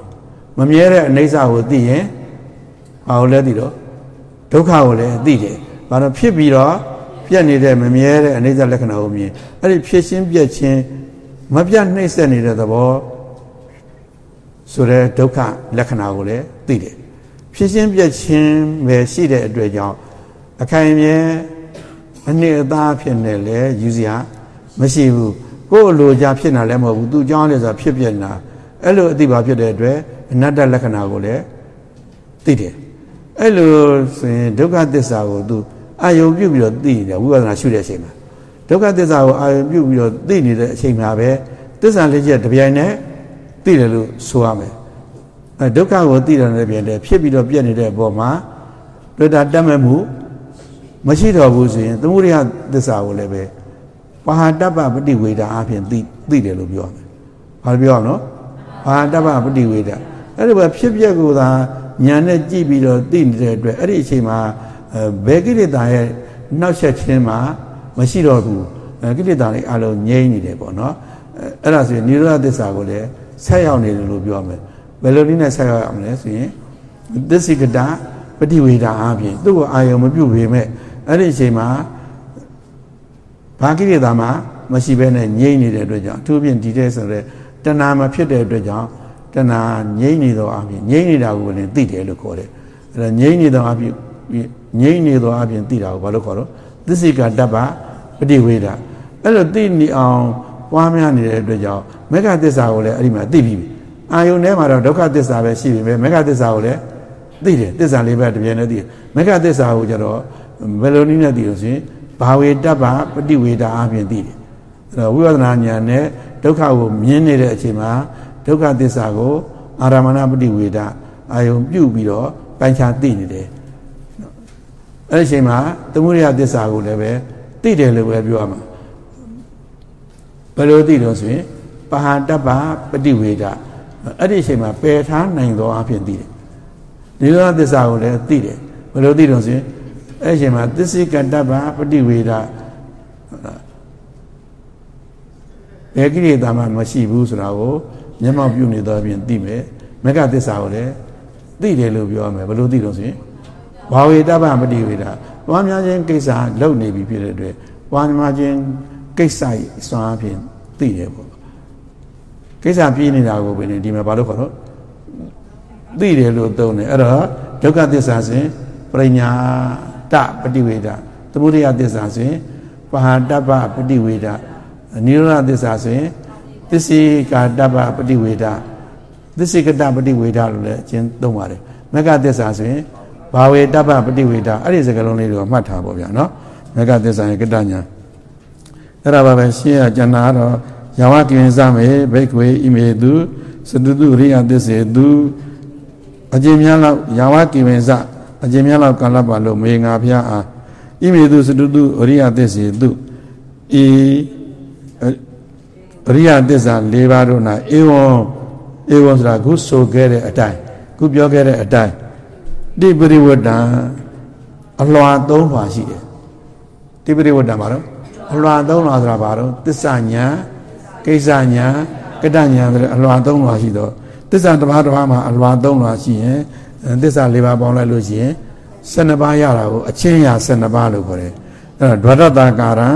A: မမြဲတဲ့အနိစ္စကိုသိရင်ဘာလို့လဲသိတော့ဒုက္ခကိုလည်းသိတယ်ဘာလို့ဖြစ်ပြီးတော့ပြက်နေတဲ့မမြဲတဲ့အနိစ္စလက္ခဏာကိုမြင်အဲ့ဒီဖြစ်ချင်းပြက်ချင်း မပြတ်နှိမ့်ဆက်နေတဲ့သဘောဆိုတဲ့ဒုက္ခလက္ခဏာကိုလည်းသိတယ်ဖြစ်ချင်းပြက်ချင်းပဲရှိတဲ့အတွက်ကြောင့်အခိုင်အမြဲအနှစ်အသားဖြစ်နေလေယူစရာမရှိဘူးကိုယ်လိုချဖြစ်နေလည်းမဟုတ်ဘူးသူကြောင်းလဲဆိုဖြစ်ပြနေတာအဲ့လိုအသိပါဖြစ်တဲ့အတွက်အနတ္တလက္ခဏာကိုလည်းသိတယ်အဲ့လိုဆိုရင်ဒုက္ခသစ္စာကိုသူအာယုံပြုတ်ပြီးတော့သိတယ်ဝိပဿနာရှုတဲ့အချိန်မှာ ဒုက္ခသစ္စာကိုအာယုံပြုတ်ပြီးတော့သိနေတဲ့အချိန်မှာပဲသစ္စာလေးချက်တပြိုင်နက်သိတယ်လို့ဆိုရမယ်အဲဒုက္ခကိုသိတယ်လည်းပြန်တယ်ဖြစ်ပြီးတော့ပြည့်နေတဲ့အပေါ်မှာတွေ့တာတတ်မဲ့မှုမရှိတော့ဘူးဆိုရင်သမုဒိယသစ္စာကိုလည်းပဲပါဟာတပ္ပပฏิဝေဒအပြင်သိသိတယ်လို့ပြောရမယ်။ဘာလို့ပြောရမလဲ။ပါဟာတပ္ပပฏิဝေဒအဲ့ဒီဘဖြစ်ပျက်ကိုသာညာနဲ့ကြည့်ပြီးတော့သိနေတဲ့အတွက်အဲ့ဒီအချိန်မှာဘယ်ကိလေသာရဲ့နှောက်ချက်ခြင်းမှာ မရှိတော့ဘူးကိလေသာတွေအလုံးငြိမ့်နေတယ်ပေါ့နော်အဲ့ဒါဆိုရင်နိရောဓသစ္စာကိုလည်းဆက်ရောက်နေတယ်လို့ပြောမယ်ဘယ်လိုနည်းနဲ့ဆက်ရောက်အောင်လဲဆိုရင်သစ္စိကတပฏิဝေဒအပြင်သူ့ကိုအာယုံမပြုတ်ပေမဲ့အဲ့ဒီအချိန်မှာဘာကိလေသာမှမရှိဘဲနဲ့ငြိမ့်နေတဲ့အတွက်ကြောင့်အထူးဖြင့်ဒီတဲ့ဆိုတဲ့တဏှာမဖြစ်တဲ့အတွက်ကြောင့်တဏှာငြိမ့်နေသောအပြင်ငြိမ့်နေတာကိုလည်းသိတယ်လို့ခေါ်တယ်အဲ့ဒါငြိမ့်နေသောအပြင်ငြိမ့်နေသောအပြင်သိတာကိုဘာလို့ခေါ်တော့ သစ္စိကတ္တပပฏิဝေဒအဲ့လိုသိနေအောင်ဟ ပွားများနေတဲ့အတွက်ကြောင့်မေဃသစ္စာကိုလည်းအဲ့ဒီမှာသိပြီအာယုန်ထဲမှာတော့ဒုက္ခသစ္စာပဲရှိပြီပဲမေဃသစ္စာကိုလည်းသိတယ်သစ္စာလေးပဲတပြည့်နဲ့သိတယ်မေဃသစ္စာကိုကျတော့ဘယ်လိုနည်းနဲ့သိလို့ဆိုရင်ဘာဝေတ္တပပฏิဝေဒအပြင်သိတယ်အဲ့တော့ဝိပဿနာဉာဏ်နဲ့ဒုက္ခကိုမြင်နေတဲ့အချိန်မှာဒုက္ခသစ္စာကိုအာရမဏပฏิဝေဒအာယုံပြုတ်ပြီးတော့ပိုင်းခြားသိနေတယ် အဲ့ဒီအချိန်မှာသမုဒယသစ္စာကိုလည်းပဲသိတယ်လို့ပဲပြောရမှာဘယ်လိုသိလို့ဆိုရင်ပဟာတ္တပပฏิဝေဒအဲ့ဒီအချိန်မှာပယ်ထားနိုင်သောအဖြစ်သိတယ်နိရောဓသစ္စာကိုလည်းသိတယ်ဘယ်လိုသိလို့ဆိုရင်အဲ့ဒီအချိန်မှာသစ္စိကတ္တပပฏิဝေဒဘယ်ကိရိတာမှမရှိဘူးဆိုတာကိုမျက်မှောက်ပြုနေသောအပြင်သိမယ်မကသစ္စာကိုလည်းသိတယ်လို့ပြောရမယ်ဘယ်လိုသိလို့ဆိုရင် ဘာဝေတ္တပပฏิဝေဒပွားများခြင်းကိစ္စလုပ်နေပြီဖြစ်တဲ့အတွက်ပွားများခြင်းကိစ္စစွမ်းအဖြစ်သိတယ်ပေါ့ကိစ္စပြင်းနေတာကိုပဲဒီမှာဘာလို့ခေါ်တော့သိတယ်လို့သုံးတယ်အဲ့တော့ဒုက္ခသစ္စာစဉ်ပရိညာတပฏิဝေဒသမုဒယသစ္စာစဉ်ပဟာတ္တပပฏิဝေဒနိရောဓသစ္စာဆိုရင်သစ္စေကာတပ္ပပฏิဝေဒသစ္စေကတပฏิဝေဒလို့လည်းအချင်းသုံးပါတယ်မကသစ္စာဆိုရင် ဘာဝေတပ္ပပฏิဝေဒအဲ့ဒီစကားလုံးလေးတွေကိုမှတ်ထားပါဗျာနော်မကသစ္စာရဲ့ကတညာအဲ့ဒါပါပဲရှင်းရကျန်တာတော့ယဝကိဉ္စမေဘိက္ခွေဣမေတုစတုတုရိယသစ္စေတုအကျဉ်းများလောက်ယဝကိဉ္စအကျဉ်းများလောက်ကာလပါလို့မေငါဖျားအားဣမေတုစတုတုရိယသစ္စေတုဤအရိယသစ္စာ၄ပါးတို့၌ဧဝံဧဝံဆိုတာခုဆိုခဲ့တဲ့အတိုင်းခုပြောခဲ့တဲ့အတိုင်း တိပရိဝတ္တံအလွာသုံးလွာရှိတယ်တိပရိဝတ္တံဘာလို့အလွာသုံးလွာဆိုတာဘာလို့သစ္စာညာကိစ္စညာကတ္တညာဆိုတဲ့အလွာသုံးလွာရှိတော့သစ္စာတစ်ပါးတစ်ပါးမှာအလွာသုံးလွာရှိရင်သစ္စာ၄ပါးပေါင်းလိုက်လို့ရှိရင်12ပါးရတာကိုအချင်းရာ12ပါးလို့ခေါ်တယ်အဲ့တော့ဒွါဒတကာရံ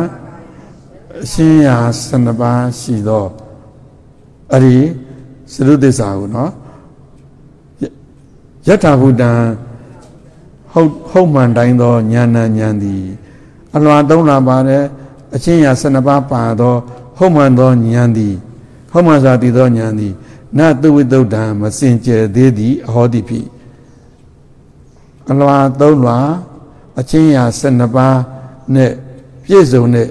A: အရှင်းရာ12ပါးရှိသောအဲ့ဒီသရုသစ္စာကိုနော်ယထာဘုဒ္ဓံ ဟုတ်ဟုတ်မှန်တိုင်းသောဉာဏ်ဉာဏ်သည်အလွန်သုံးလာပါတယ်အချင်းရာ12ပါးပါသောဟုတ်မှန်သောဉာဏ်သည်ဟုတ်မှန်စွာတည်သောဉာဏ်သည်နတုဝိတုဒ္ဓံမစင်ကြယ်သေးသည်အဟောတိဖြစ်အလွန်သုံးလွာအချင်းရာ12ပါးနဲ့ပြည့်စုံတဲ့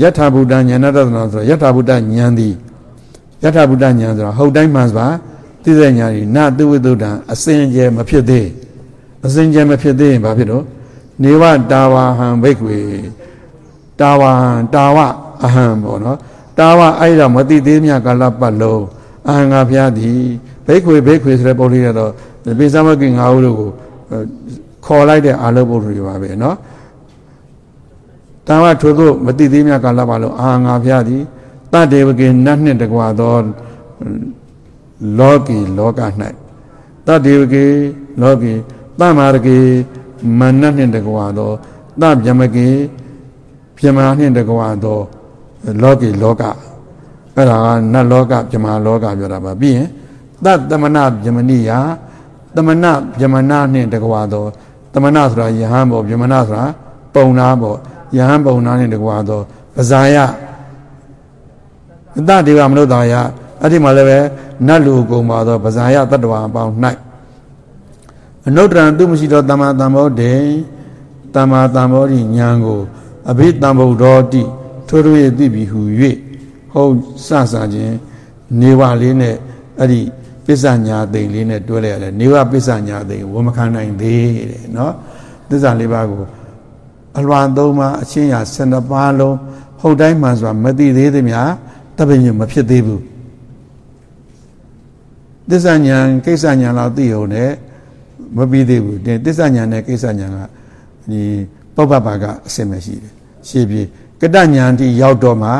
A: ယထာဘုဒ္ဓဉာဏတသနာဆိုယထာဘုဒ္ဓဉာဏ်သည်ယထာဘုဒ္ဓဉာဏ်ဆိုတာဟုတ်တိုင်းမှန်စွာသိတဲ့ဉာဏ်ဤနတုဝိတုဒ္ဓအစင်ကြယ်မဖြစ်သေး အစဉ်ကြံမဖြစ်သေးရင်ဘာဖြစ်တော့နေဝတာဝဟံဘိက္ခွေတာဝဟံတာဝအဟံပေါ့နော်တာဝအဲ့ဒါမတိသေးမြကာလပတ်လုံးအဟံငါဖျားသည်ဘိက္ခွေဘိက္ခွေဆိုတဲ့ပုံလေးကတော့ပိစမကိငါးဦးတို့ကိုခေါ်လိုက်တဲ့အာလောဘုတွေပါပဲနော်တာဝထိုသို့မတိသေးမြကာလပတ်လုံးအဟံငါဖျားသည်တတေဝကေနတ်နှစ်တကွာသောလောကီလောက၌တတေဝကေလောကီ တမာရကေမနတ်နှင့်တကွာသောတဗျမကေပြမနှင့်တကွာသောလောကီလောကအဲ့ဒါကနတ်လောကပြမလောကပြောတာပါပြီးရင်တတမနာပြမဏိယတမနာပြမနာနှင့်တကွာသောတမနာဆိုတာယဟန်ပေါ့ပြမနာဆိုတာပုံနာပေါ့ယဟန်ပုံနာနဲ့တကွာသောပဇာယအတတေဝမနုဿာယအဲ့ဒီမှာလည်းပဲနတ်လူကုံပါသောပဇာယတတ္တဝါအပေါင်း၌ အနုတ္တရံသူမရှိသောတမ္မာတမ္ဗောတေတမ္မာတမ္ဗောတိညာကိုအဘိတမ္ဗုဒ္ဓောတိထိုတို့ရဲ့သိပြီဟု၍ဟုတ်စစခြင်းနေဝလေးနဲ့အဲ့ဒီပစ္စညာသိလေးနဲ့တွဲလိုက်ရတယ်နေဝပစ္စညာသိဝမခံနိုင်သေးတဲ့နော်သစ္စာလေးပါးကိုအလွန်သုံးပါအချင်းရာ12ပါးလုံးဟုတ်တိုင်းမှန်စွာမသိသေးသည်များတပည့်ညမဖြစ်သေးဘူးသစ္စာညာကိစ္စညာလောက်သိုံနဲ့ မပြီးသေးဘူးတင်သစ္စာညာနဲ့ကိစ္စညာကဒီပုပ္ပပါကအစင်မရှိတယ်ရှေ့ပြေကတညာတိရောက်တော့မှ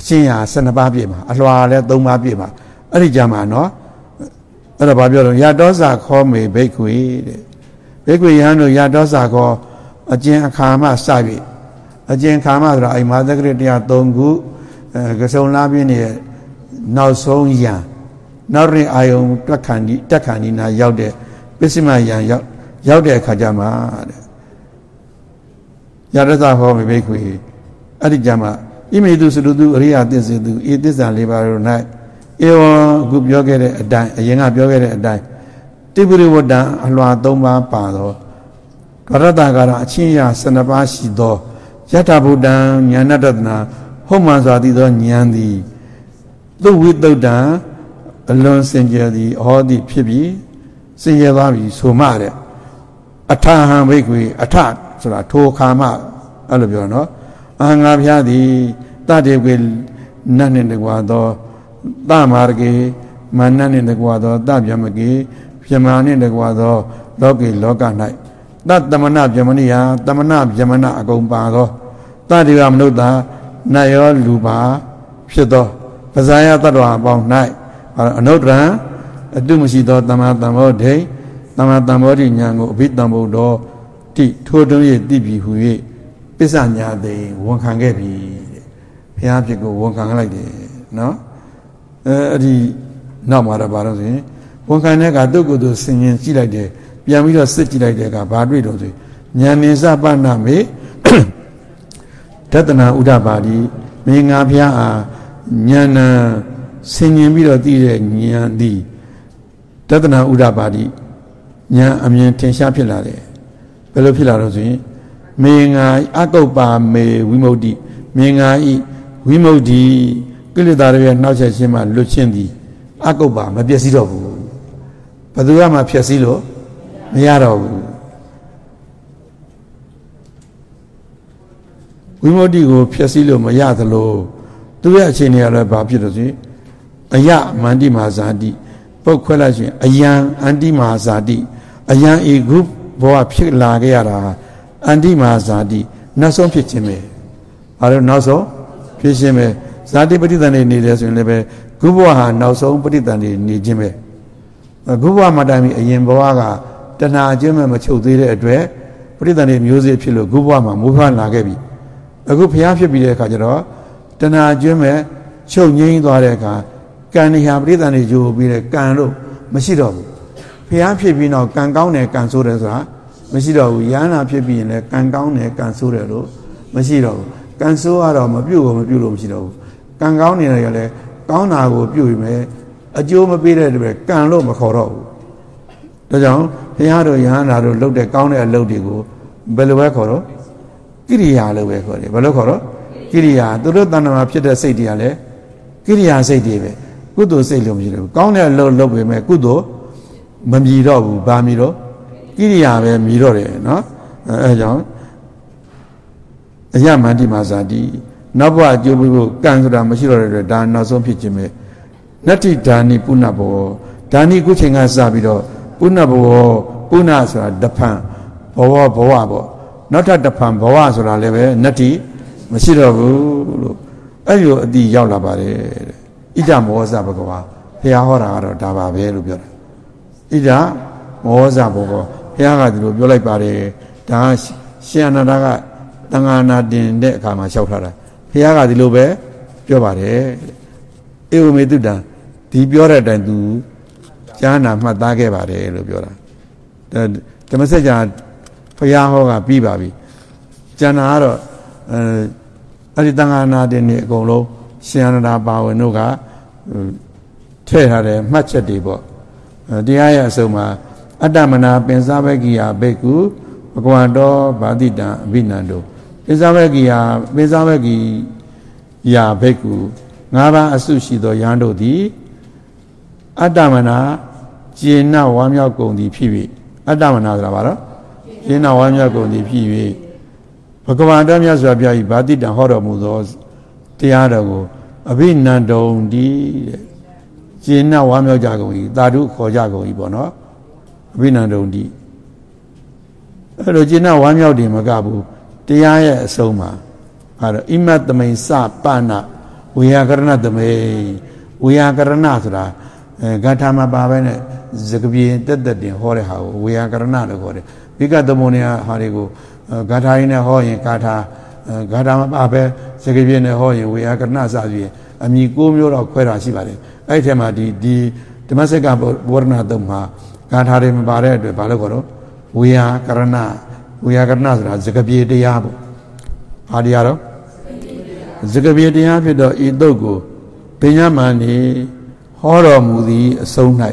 A: အချင်းရာ12ပါးပြည့်မှာအလွာလည်း3ပါးပြည့်မှာအဲ့ဒီကြမှာနော်အဲ့ဒါဘာပြောလို့ရတောစာခောမေဘိက္ခွေတဲ့ဘိက္ခွေယဟန်တို့ရတောစာခောအကျဉ်အခါမှစပြီအကျဉ်ခါမှဆိုတာအိမ်မာသက္ကရတရား၃ခုအဲကစုံလာပြင်းရဲ့နောက်ဆုံးယံ နောက်ရင်အာယုံတက်ခန္ဒီတက်ခန္ဒီနာရောက်တဲ့ပစ္စမယံရောက်ရောက်တဲ့အခါကျမှတဲ့ရတ္တဟောမိဘိခွေအဲ့ဒီကြမှာဣမိတုစရုတုအရိယသစ္စေတုဤသစ္စာလေးပါးတို့၌ဧဝံအခုပြောခဲ့တဲ့အတိုင်းအရင်ကပြောခဲ့တဲ့အတိုင်းတိပုရိဝတ္တံအလွာ၃ပါးပါသောကရတ္တကာရအချင်းရာ12ပါးရှိသောယထာဘုဒ္ဓံဉာဏတတနာဟုတ်မှန်စွာသိသောဉာဏ်သည်သုဝိတုဒ္ဒံ အလွန်စင်ကြယ်သည်ဟောသည်ဖြစ်ပြီးစင်ကြယ်သွားပြီဆိုမှတဲ့အထာဟံဘိက္ခွေအထဆိုတာထိုခါမှအဲ့လိုပြောနော်အာငါဖျားသည်တတေကွေနတ်နှင့်တကွာသောတမာရကေမာနနှင့်တကွာသောတဗျမကေပြမာနှင့်တကွာသောလောကေလောက၌တတမနာဗျမနိယတမနာဗျမနာအကုန်ပါသောတတိယမနုဿာနတ်ရောလူပါဖြစ်သောပဇာယတ္တဝါအပေါင်း၌ အနုတ္တရံအတုမရှိသောတမ္မာတံဘောဓိတမ္မာတံဘောဓိညာကိုအဘိတံဘုဒ္ဓတိထိုတွင်၍တိပြီဟု၍ပစ္စညာသိဝန်ခံခဲ့ပြီတဲ့ဘုရားဖြစ်ကိုဝန်ခံလိုက်တယ်နော်အဲအဲ့ဒီနောက်မှာတော့ဘာလို့ဆိုရင်ဝန်ခံတဲ့ကသူ့ကိုယ်သူဆင်ញင်ကြည့်လိုက်တယ်ပြန်ပြီးတော့စစ်ကြည့်လိုက်တဲ့ကဘာတွေ့တော့ဆိုဉာဏ်နိစ္စပဏမေတတနာဥဒ္ဒပါတိမင်းငါဘုရားအားဉာဏ်နာ ဆင်ញင်ပြီးတော့သိတဲ့ဉာဏ်သည်တတနာဥဒ္ဒပါတိဉာဏ်အမြင်ထင်ရှားဖြစ်လာတယ်ဘယ်လိုဖြစ်လာတော့ဆိုရင်မေငါအကုတ်ပါမေဝိမု ക്തി မေငါဤဝိမု ക്തി ကိလေသာတွေရဲ့နှောက်ချက်ခြင်းမှလွတ်ခြင်းသည်အကုတ်ပါမပျက်စီးတော့ဘူးဘယ်သူမှဖျက်ဆီးလို့မရတော့ဘူးဝိမု ക്തി ကိုဖျက်ဆီးလို့မရသလိုသူရဲ့အခြေအနေကလည်းဘာဖြစ်လို့ဆိုရင် အယမန္တိမာဇာတိပုတ်ခွဲလိုက်ရှင်အယံအန္တိမာဇာတိအယံဤခုဘောဖြစ်လာခဲ့ရတာအန္တိမာဇာတိနောက်ဆုံးဖြစ်ခြင်းပဲဘာလို့နောက်ဆုံးဖြစ်ခြင်းပဲဇာတိပဋိသန္ဓေနေတယ်ဆိုရင်လည်းပဲခုဘဝဟာနောက်ဆုံးပဋိသန္ဓေနေခြင်းပဲခုဘဝမှာတိုင်ပြီးအရင်ဘဝကတဏှာအကျဉ်းမဲ့မချုပ်သေးတဲ့အတွက်ပဋိသန္ဓေမျိုးစေ့ဖြစ်လို့ခုဘဝမှာမိုးဖွားလာခဲ့ပြီအခုဖျားဖြစ်ပြီးတဲ့အခါကျတော့တဏှာအကျဉ်းမဲ့ချုပ်ငိမ့်သွားတဲ့အခါ ကံနေဟာပဋိသန္ဓေဂျိုးပြီးတဲ့ကံလို့မရှိတော့ဘူးဖျားဖြစ်ပြီးတော့ကံကောင်းတယ်ကံဆိုးတယ်ဆိုတာမရှိတော့ဘူးရဟနာဖြစ်ပြီးရင်လည်းကံကောင်းတယ်ကံဆိုးတယ်လို့မရှိတော့ဘူးကံဆိုးကတော့မပြုတ်ကိုမပြုတ်လို့မရှိတော့ဘူးကံကောင်းနေတယ်ရလဲကောင်းတာကိုပြုတ်ရင်ပဲအကျိုးမပေးတဲ့တပည့်ကံလို့မခေါ်တော့ဘူးဒါကြောင့်ဘုရားတို့ယဟန္တာတို့လုပ်တဲ့ကောင်းတဲ့အလုပ်တွေကိုဘယ်လိုပဲခေါ်တော့ကိရိယာလို့ပဲခေါ်တယ်ဘယ်လိုခေါ်တော့ကိရိယာသူတို့တဏ္ဍာမှာဖြစ်တဲ့စိတ်တွေကလည်းကိရိယာစိတ်တွေပဲ ကုသိုလ်စိတ်လို့မရှိဘူးကောင်းတဲ့အလုပ်လုပ်ပေမဲ့ကုသိုလ်မမြည်တော့ဘူးဗာမြည်တော့ကိရိယာပဲမြည်တော့တယ်နော်အဲကြောင့်အယမန္တိမာဇာတိနောက်ဘဝအကျိုးပေးဖို့ကံဆိုတာမရှိတော့တဲ့အတွက်ဒါနောက်ဆုံးဖြစ်ခြင်းပဲနတ္တိဒါနိပုဏ္ဏဘောဒါနိခုချိန်ကစပြီးတော့ပုဏ္ဏဘောပုဏ္ဏဆိုတာတဖန်ဘဝဘဝပေါ့နောက်ထပ်တဖန်ဘဝဆိုတာလည်းပဲနတ္တိမရှိတော့ဘူးလို့အဲ့ဒီအတိရောက်လာပါတယ်တဲ့ ဣဒမောဇဘဂဝါဘုရားဟောတာကတော့ဒါပါပဲလို့ပြောတာဣဒမောဇဘဂဝါဘုရားကဒီလိုပြောလိုက်ပါတယ်ဒါရှင်အနန္ဒာကတန်ဃာနာတင်တဲ့အခါမှာလျှောက်ထားတာဘုရားကဒီလိုပဲပြောပါတယ်ဧဝမေတုတံဒီပြောတဲ့အတိုင်းသူကြားနာမှတ်သားခဲ့ပါတယ်လို့ပြောတာဓမ္မစကြာဘုရားဟောကပြီးပါပြီကျန်တာကတော့အဲအဲ့ဒီတန်ဃာနာတင်နေအကုန်လုံးရှင်အနန္ဒာပါဝင်တို့က ထည့်ထားတယ်မှတ်ချက်တွေပေါ့တရားရဲ့အစုံမှာအတ္တမနာပင်စားဘဂိယဘိက္ခုဘဂဝန္တောဗာတိတံအဘိနန္တောပင်စားဘဂိယပင်စားဘဂိယာဘိက္ခုငါးပါးအစုရှိသောယဟန်တို့သည်အတ္တမနာကျေနပ်ဝမ်းမြောက်ကုန်သည်ဖြစ်၍အတ္တမနာဆိုတာဘာလို့ကျေနပ်ဝမ်းမြောက်ကုန်သည်ဖြစ်၍ဘဂဝန္တောမြတ်စွာဘုရား၏ဗာတိတံဟောတော်မူသောတရားတော်ကို အဘိနန္တုံဒီတဲ့ကျေနပ်ဝမ်းမြောက်ကြကုန်၏သာဓုခေါ်ကြကုန်၏ပေါ့နော်အဘိနန္တုံဒီအဲ့လိုကျေနပ်ဝမ်းမြောက်တယ်မကဘူးတရားရဲ့အဆုံးမှာအဲ့တော့ဣမတ်သမိန်စပနာဝေယကရဏသမိန်ဝေယကရဏဆိုတာအဲဂါထာမှာပါပဲနဲ့ဇဂပြေတက်တက်တင်ဟောတဲ့ဟာကိုဝေယကရဏလို့ခေါ်တယ်ဘိကသမုန်နေဟာတွေကိုဂါထာရင်းနဲ့ဟောရင်ဂါထာ ဂါထာမှာပါပဲဇဂပြေနဲ့ဟောရင်ဝေယကရဏစပြီးအမိ၉မျိုးတော့ခွဲတာရှိပါတယ်အဲ့ဒီထဲမှာဒီဒီဓမ္မစက်ကဝရဏတုံမှာဂါထာတွေမပါတဲ့အတွက်ဘာလို့ခေါ်တော့ဝေယကရဏဝေယကရဏဆိုတာစကပြေတရားပေါ့ဘာတရားတော့စကပြေတရားဖြစ်တော့ဤတုတ်ကိုပညာမန်နေဟောတော်မူသည်အဆုံး၌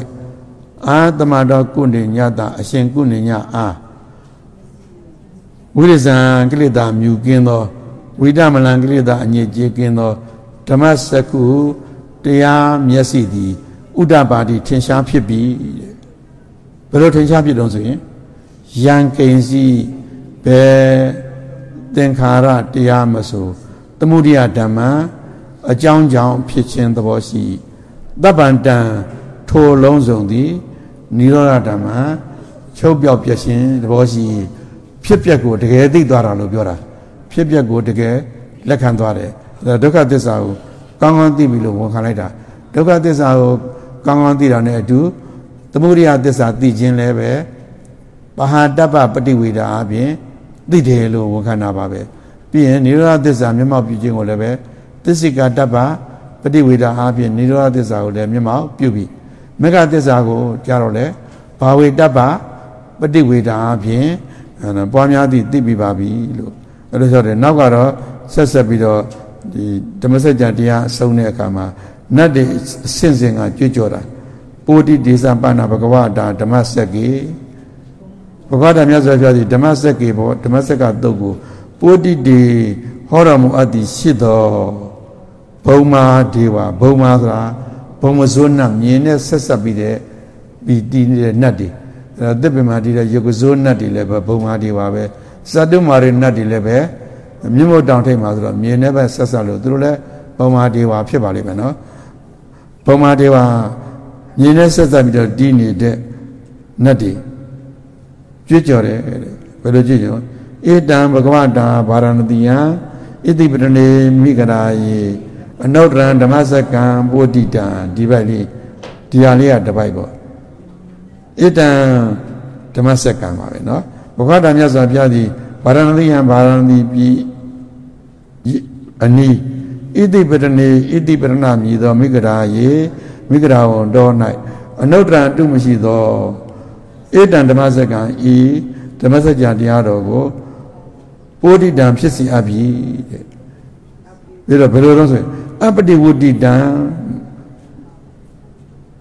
A: အာသမတော်ကုဏိညတာအရှင်ကုဏိညအား ဝိရဇံကိလေသာမြူကင်းသောဝိဒမလံကိလေသာအညစ်ကြေးကင်းသောဓမ္မစကုတရားမျက်စိသည်ဥဒ္ဒပါတိထင်ရှားဖြစ်ပြီဘယ်လိုထင်ရှားဖြစ်တော့ဆိုရင်ယံကိဉ္စီဘယ်သင်္ခါရတရားမဆိုသမုဒိယဓမ္မအကြောင်းကြောင့်ဖြစ်ခြင်းသဘောရှိသဗ္ဗန္တံထိုလုံးစုံသည်និရောဓဓမ္မချုပ်ပြောက်ပြခြင်းသဘောရှိ ဖြစ်ပျက်ကိုတကယ်သိသွားတာလို့ပြောတာဖြစ်ပျက်ကိုတကယ်လက်ခံသွားတယ်ဒုက္ခသစ္စာကိုကောင်းကောင်းသိပြီလို့ဝန်ခံလိုက်တာဒုက္ခသစ္စာကိုကောင်းကောင်းသိတာနဲ့အတူသမုဒိယသစ္စာသိခြင်းလည်းပဲပဟာတ္တပပฏิဝေဒအပြင်သိတယ်လို့ဝန်ခံတာပါပဲပြီးရင်နိရောဓသစ္စာမျက်မှောက်ပြုခြင်းကိုလည်းပဲသစ္စိကတ္တပပฏิဝေဒအပြင်နိရောဓသစ္စာကိုလည်းမျက်မှောက်ပြုပြီမေဃသစ္စာကိုကြားတော့လေဘာဝေတ္တပပฏิဝေဒအပြင် ပွားများသည့်သိပြီပါပြီလို့အဲ့လိုဆိုတယ်နောက်ကတော့ဆက်ဆက်ပြီးတော့ဒီဓမ္မစကြာတရားအဆုံးတဲ့အခါမှာနတ်တွေအဆင့်ဆင့်ကကြွကြော်တာပိုတိဒေသပဏဘဂဝတာဓမ္မစက်ကေဘဂဝတာမြတ်စွာဘုရားဒီဓမ္မစက်ကေဘောဓမ္မစက်ကတုတ်ကိုပိုတိတေဟောတော်မူအပ်သည်ရှိတော်ဘုံမာဒေဝဘုံမာဆိုတာဘုံမစိုးနတ်မြင်နဲ့ဆက်ဆက်ပြီးတဲ့ပြီးတည်နေတဲ့နတ်တွေ အဲသစ်ပင်မာတည်တဲ့ရုပ်စိုးနတ်တွေလည်းပဲဘုံမာဒေဝပဲစတုမာရိနတ်တွေလည်းပဲမြင့်မို့တောင်ထိပ်မှာဆိုတော့မြင်နဲ့ပဲဆက်ဆက်လို့သူတို့လည်းဘုံမာဒေဝဖြစ်ပါလိမ့်မယ်နော်ဘုံမာဒေဝမြင်နဲ့ဆက်ဆက်ပြီးတော့တည်နေတဲ့နတ်တွေကြွကြော်တယ်ဘယ်လိုကြွကြော်ဧတံဘဂဝတာဗာရဏတိယံဣတိပတနေမိဂရာယေအနုတ္တရံဓမ္မစကံပုတိတံဒီဘက်လေးဒီဟာလေးကတပိုက်ပေါ့ ဣတံဓမ္မစကံပါပဲเนาะဘဂဝတာမြတ်စွာဘုရားသည်ဗာရဏတိယံဗာရဏတိပြည်အနီးဣတိပတနေဣတိပရဏမြည်သောမိဂရာယေမိဂရာဝံတော်၌အနုတ္တရံတုမရှိသောဧတံဓမ္မစကံဤဓမ္မစကြာတရားတော်ကိုပိုဋိတံဖြစ်စီအပ်ပြီတဲ့ပြီးတော့ဘယ်လိုတော့ဆိုရင်အပတိဝတ္တိတံ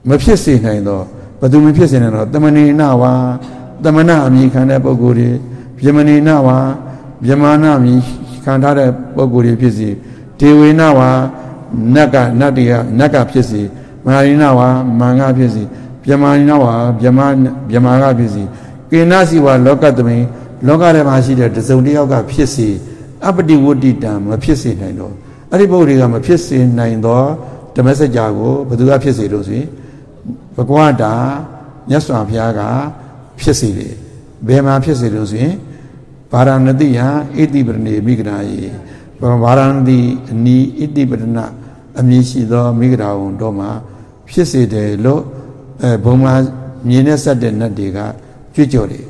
A: မဖြစ်စေနိုင်တော့ ဘသူမဖြစ်စေနိုင်တော့တမဏိနဝါတမနာအမိခံတဲ့ပုဂ္ဂိုလ်တွေဗျမဏိနဝါဗျမာနအမိခံထားတဲ့ပုဂ္ဂိုလ်တွေဖြစ်စီဒေဝေနဝါနတ်ကနတ်တွေကနတ်ကဖြစ်စီမဟာရိနဝါမင်္ဂဖြစ်စီဗျမာနိနဝါဗျမာဗျမာကဖြစ်စီကေနစီဝါလောကတမိန်လောကထဲမှာရှိတဲ့တစုံတစ်ယောက်ကဖြစ်စေအပတိဝတ္တိတံမဖြစ်စေနိုင်တော့အဲ့ဒီပုဂ္ဂိုလ်တွေကမဖြစ်စေနိုင်တော့ဓမ္မစကြာကိုဘယ်သူကဖြစ်စေလို့ဆိုရင် ဘဂဝတာမြတ်စွာဘုရားက ဖြစ်စေတယ်ဘယ်မှာဖြစ်စေလို့ဆိုရင်ဗာရာဏတိယဣတိပရဏေမိဂရာယေဗာရာဏတိအနီဣတိပရဏအမည်ရှိသောမိဂရာဝန်တော့မှာဖြစ်စေတယ်လို့အဲဘုံမှာမြင်နဲ့ဆက်တဲ့နတ်တွေကကြွကြော်တယ်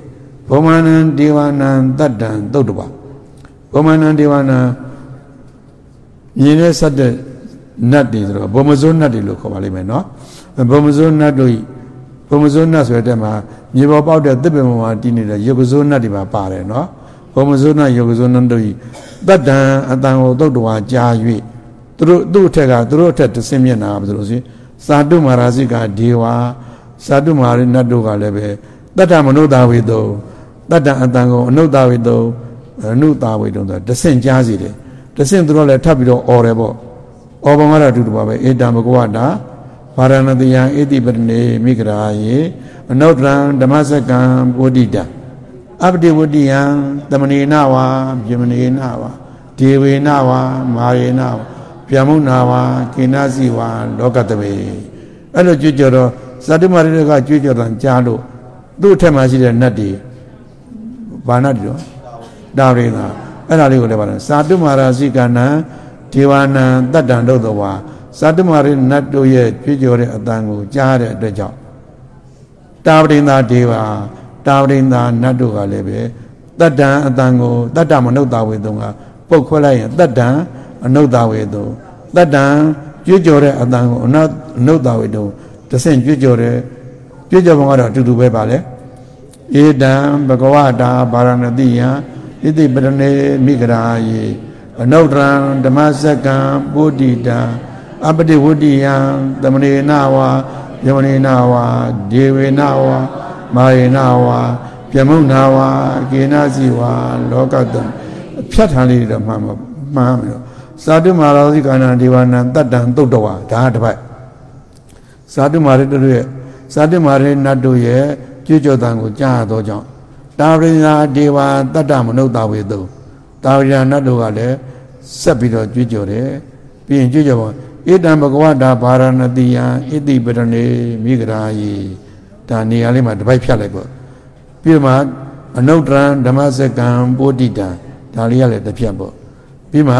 A: ဘုံမနံဒေဝနံတတ္တံသုတ်တပါဘုံမနံဒေဝနံမြင်နဲ့ဆက်တဲ့နတ်တွေဆိုတော့ဘုံမစိုးနတ်တွေလို့ခေါ်ပါလိမ့်မယ်နော် ဘုံမစိုးနတ်တို့ဘုံမစိုးနတ်ဆိုတဲ့မှာမြေပေါ်ပေါက်တဲ့သစ်ပင်ပေါ်မှာတည်နေတဲ့ယုတ်ကစိုးနတ်တွေပါပါတယ်နော်ဘုံမစိုးနတ်ယုတ်ကစိုးနတ်တို့တတ္တံအတန်ကိုသုတ်တဝါကြား၍သူတို့သူ့အထက်ကသူတို့အထက်တဆင်းမျက်နာဘယ်လိုဆိုစာတုမာရာစိကဒေဝစာတုမာရိနတ်တို့ကလည်းပဲတတ္တမနုဿဝေတောတတ္တအတန်ကိုအနုဿဝေတောအနုဿဝေတောဆိုတာတဆင့်ကြားစီတယ်တဆင့်သူတို့လည်းထပ်ပြီးတော့អော်တယ်ပေါ့អော်ပုံကတော့အတူတူပါပဲဧတံဘဂဝတာ ဗာရဏတိယံဣတိပတနေမိဂရာယေအနုတ္တရံဓမ္မစကံပုဒိတအပတိဝတ္တိယံသမဏေနဝါပြမနေနဝါဒေဝေနဝါမာယေနဝါဗျမုနာဝါကိနာစီဝါလောကတမေအဲ့လိုကြွကြတော့ဇတိမာရီတွေကကြွကြတော့ကြားလို့သူ့အထက်မှာရှိတဲ့နတ်တွေဘာနတ်တွေတော့တာရိသာအဲ့ဒါလေးကိုလည်းပါတယ်သာတုမာရာစိကနံဒေဝနံတတ္တံတို့တော်ဝါ သာတုမာရိနတ်တို့ရဲ့ကြွကြော်တဲ့အတန်ကိုကြားတဲ့အတွက်ကြောင့်တာဝရိန္သာဒေဝတာဝရိန္သာနတ်တို့ကလည်းပဲတတ္တံအတန်ကိုတတ္တမနုဿဝေတုံကပုတ်ခွက်လိုက်ရင်တတ္တံအနုဿဝေတုတတ္တံကြွကြော်တဲ့အတန်ကိုအနုဿဝေတုတဆင့်ကြွကြော်တဲ့ကြွကြော်ပုံကတော့အတူတူပဲပါလေဧတံဘဂဝတာဗာရဏတိယဣတိပရဏေမိဂရာယေအနုတ္တရံဓမ္မစကံပုဒ္ဓိတံ အပတိဝတ္တိယံသမဏေနဝါယမနေနဝါဒေဝေနဝါမာယေနဝါပြမုဏဝါကေနစီဝါလောကတံဖြတ်ထားလေးတော့မှန်မှန်မယ်သာတုမာရောစီကာဏဒေဝနာတတ္တံသုတ်တော်ဝါဒါကတစ်ပိုက်သာတုမာရတို့ရဲ့သာတုမာရနတ်တို့ရဲ့ကြွကြော်တံကိုကြားရသောကြောင့်တာဝရိနာဒေဝတတ္တမနုဿဝေတုတာဝရိနာနတ်တို့ကလည်းဆက်ပြီးတော့ကြွကြော်တယ်ပြီးရင်ကြွကြော်ပါ ဣတံဘဂဝတာဗာရဏတိယံဣတိပရဏေမိဂရာယီဒါနေရာလေးမှာတစ်ပိုက်ဖြတ်လိုက်ပေါ့ပြီးမှအနုတ္တရံဓမ္မစကံပိုတိတံဒါလေးရလည်းတစ်ဖြတ်ပေါ့ပြီးမှ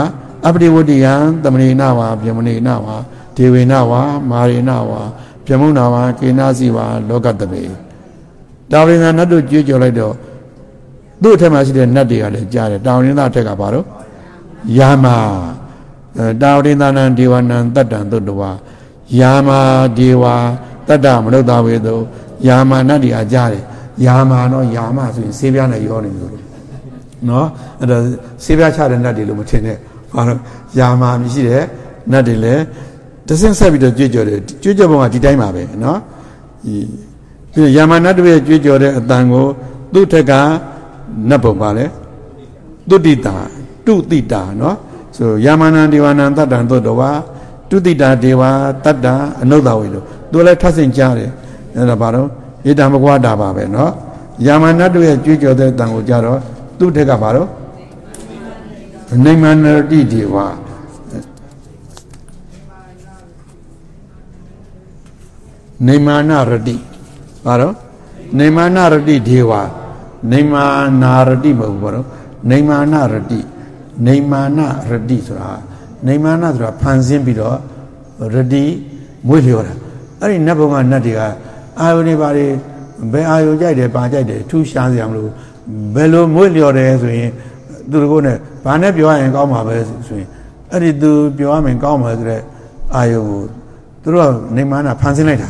A: အပတိဝတ္တိယံသမဏေနဝါပြမဏေနဝါဒေဝေနဝါမာရေနဝါပြမုဏဝါကေနာစီဝါလောကတပေတာဝရိနာနတ်တို့ကြွကြော်လိုက်တော့သူ့အထက်မှာရှိတဲ့နတ်တွေကလည်းကြားတယ်တာဝရိနာအထက်ကဘာလို့ယာမ တာဝရိနာနံဒေဝနံတတ္တံသုတ္တဝါယာမဒေဝတတ္တမနုဿဝေတုယာမနတ်တွေကကြားတယ်ယာမနော်ယာမဆိုရင်ဆေးပြားနဲ့ရောနေလို့နော်အဲ့ဒါဆေးပြားချတဲ့နတ်တွေလို့မထင်နဲ့ဘာလို့ယာမမရှိတဲ့နတ်တွေလည်းတဆင့်ဆက်ပြီးတော့ကြွကြော်တယ်ကြွကြော်ပုံကဒီတိုင်းပါပဲနော်ပြီးယာမနတ်တွေကြွကြော်တဲ့အတန်ကိုသူ့ထက်ကနတ်ပုံပါလေတုတိတာတုတိတာနော် ဆိုယာမနံဒေဝနံတတ္တံသုတ္တဝါတုတိတာဒေဝတတ္တအနုဿဝေလို့သူလည်းထပ်ဆင့်ကြားတယ်အဲ့ဒါဘာလို့ဣဒံမကွာတာပါပဲเนาะယာမနတ်တို့ရဲ့ကြွေးကြော်တဲ့တန်ကိုကြတော့သူ့ထက်ကဘာလို့နေမနရတိဒေဝနေမာနရတိဘာတော့နေမာနရတိဒေဝနေမာနာရတိမဟုတ်ဘူးဘာတော့နေမာနရတိ နေမာနရတိဆိုတာနေမာနဆိုတာဖန်ဆင်းပြီးတော့ရတိမွေးလျော်တာအဲ့ဒီနတ်ဘုံကနတ်တွေကအာယုန်တွေပါတွေဘယ်အာယုန်ကြိုက်တယ်ပါကြိုက်တယ်ထူးရှားစရာမလိုဘယ်လိုမွေးလျော်တယ်ဆိုရင်သူတို့ကနဲ့ဘာနဲ့ပြောရရင်ကောင်းမှာပဲဆိုရင်အဲ့ဒီသူပြောရမယ်ကောင်းမှာဆိုတဲ့အာယုန်ကိုသူတို့ကနေမာနာဖန်ဆင်းလိုက်တာ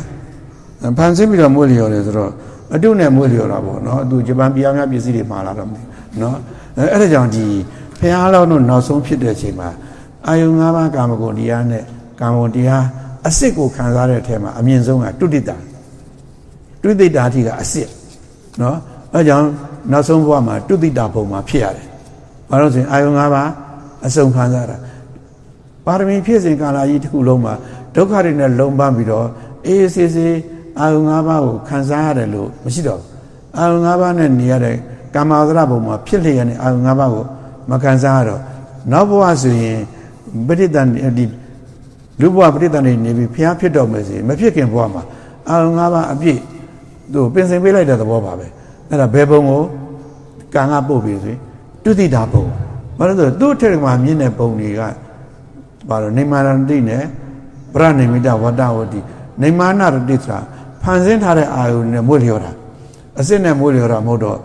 A: ဖန်ဆင်းပြီးတော့မွေးလျော်တယ်ဆိုတော့အတုနဲ့မွေးလျော်တာပေါ့နော်သူဂျပန်ပြည်များပစ္စည်းတွေမှာလာတော့နော်အဲ့ဒါကြောင့်ဒီ ဖះလောင်းတို့နောက်ဆုံးဖြစ်တဲ့အချိန်မှာအာယုံ၅ပါးကာမဂုဏ်တရားနဲ့ကာမဂုဏ်တရားအစစ်ကိုခံစားတဲ့အထက်မှာအမြင့်ဆုံးကတုတိတာတုတိတာအထိကအစစ်နော်အဲကြောင့်နောက်ဆုံးဘဝမှာတုတိတာဘုံမှာဖြစ်ရတယ်ဘာလို့ဆိုရင်အာယုံ၅ပါးအစုံခံစားတာပါရမီဖြစ်စဉ်ကာလကြီးတစ်ခုလုံးမှာဒုက္ခတွေနဲ့လုံပန်းပြီးတော့အေးဆေးဆေးအာယုံ၅ပါးကိုခံစားရတယ်လို့မရှိတော့အာယုံ၅ပါးနဲ့နေရတဲ့ကာမဝဇ္ဇဘုံမှာဖြစ်လျက်နဲ့အာယုံ၅ပါးကို မခံစားရတော့နောက်ဘဝဆိုရင်ပဋိသန္ဓေဒီလူဘဝပဋိသန္ဓေနေပြီးဖျားဖြစ်တော့မယ်ဆိုရင်မဖြစ်ခင်ဘဝမှာအာယုံ၅ပါးအပြည့်သူပင်စင်ပေးလိုက်တဲ့သဘောပါပဲအဲ့ဒါဘယ်ဘုံကိုကံကပို့ပြီးဆိုရင်တုတိတာဘုံဘာလို့လဲဆိုတော့သူ့ထက်မှာမြင့်တဲ့ဘုံတွေကဘာလို့နေမာရတိနဲ့ပရဏိမိတဝတ္တဝတိနေမာနရတိဆိုတာဖန်ဆင်းထားတဲ့အာယုန်နဲ့မွေ့လျော်တာအစစ်နဲ့မွေ့လျော်တာမဟုတ်တော့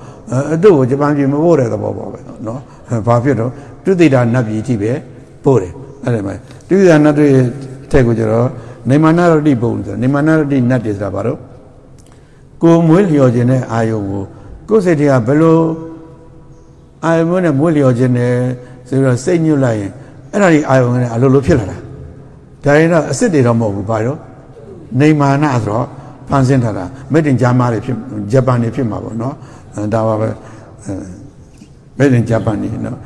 A: အတုကိုဂျပန်ပြည်မပို့တဲ့သဘောပါပဲနော် ဘာဖြစ်တော့တုတိတာနတ်ပြည်အထိပဲပို့တယ်အဲ့ဒါမှတုတိတာနတ်တွေထက်ကိုကျတော့နေမာနရတိဘုံဆိုနေမာနရတိနတ်တွေဆိုတာဘာလို့ကိုမွေးလျော်ခြင်းတဲ့အာယုံကိုကိုယ်စိတ်တွေကဘယ်လိုအာယုံနဲ့မွေးလျော်ခြင်းနဲ့ဆိုတော့စိတ်ညွတ်လိုက်ရင်အဲ့ဒါကြီးအာယုံနဲ့အလိုလိုဖြစ်လာတာဒါရင်တော့အစ်စ်တွေတော့မဟုတ်ဘူးဘာလို့နေမာနဆိုတော့ဖန်ဆင်းထားတာမေတ္တင်ဂျာမာတွေဖြစ်ဂျပန်တွေဖြစ်မှာပေါ့နော်ဒါပါပဲမေ တ္တင်ဂျပန်တွေနော်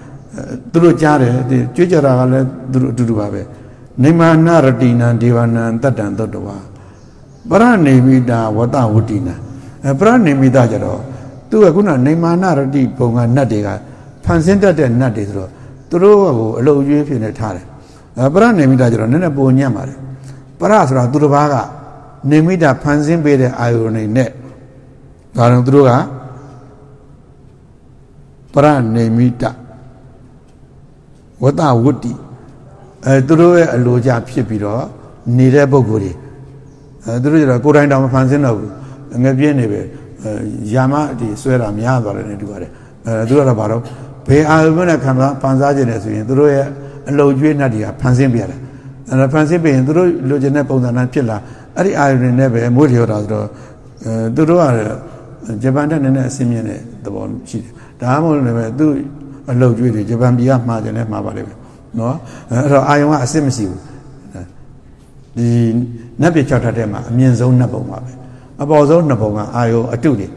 A: သူတို့ကြားတယ်ကြွေးကြတာကလည်းသူတို့အတူတူပါပဲနေမာနရတိနံဒေဝနံတတ္တံသုတ္တဝါပရဏိမိတာဝတဝတိနာအဲပရဏိမိတာကြတော့သူကခုနနေမာနရတိဘုံကနတ်တွေကဖန်ဆင်းတတ်တဲ့နတ်တွေဆိုတော့သူတို့ကိုအလုတ်ရွေးဖြစ်နေထားတယ်အဲပရဏိမိတာကြတော့နည်းနည်းပုံညံ့ပါတယ်ပရဆိုတာသူတစ်ပါးကနေမိတာဖန်ဆင်းပေးတဲ့အာယုန်တွေနဲ့ဒါတော့သူတို့ကပ ရနေမိတာဝတဝတ္တိအဲသူတို့ရဲ့အလိုကြဖြစ်ပြီးတော့နေတဲ့ပုဂ္ဂိုလ်တွေအဲသူတို့ကျတော့ကိုယ်တိုင်တောင်မဖန်ဆင်းတော့ဘူးငပြင်းနေပဲယာမဒီဆွဲတာများသွားတယ်နဲ့တူပါတယ်အဲသူတို့ကတော့ဘာလို့ဘယ်အာရုံနဲ့ခံစားဖန်စားခြင်းလဲဆိုရင်သူတို့ရဲ့အလုံကျွေးနှက်တွေကဖန်ဆင်းပြရတယ်အဲဖန်ဆင်းပြီးရင်သူတို့လိုချင်တဲ့ပုံစံနဲ့ဖြစ်လာအဲ့ဒီအာရုံတွေနဲ့ပဲမွေးလျော်တာဆိုတော့အဲသူတို့ကဂျပန်တက်နည်းနည်းအဆင်းမြင့်တဲ့သဘောရှိတယ် ဒါမှမဟုတ်လည်းပဲသူ့အလုံကျွေးတွေဂျပန်ပြည်ကမှားတယ်လည်းမှားပါလိမ့်မယ်နော်အဲ့တော့အာယုံကအစစ်မရှိဘူးဒီနတ်ပြည်၆ထပ်ထဲမှာအမြင့်ဆုံးနတ်ဘုံပါပဲအပေါ်ဆုံးနှစ်ဘုံကအာယုံအတုတွေ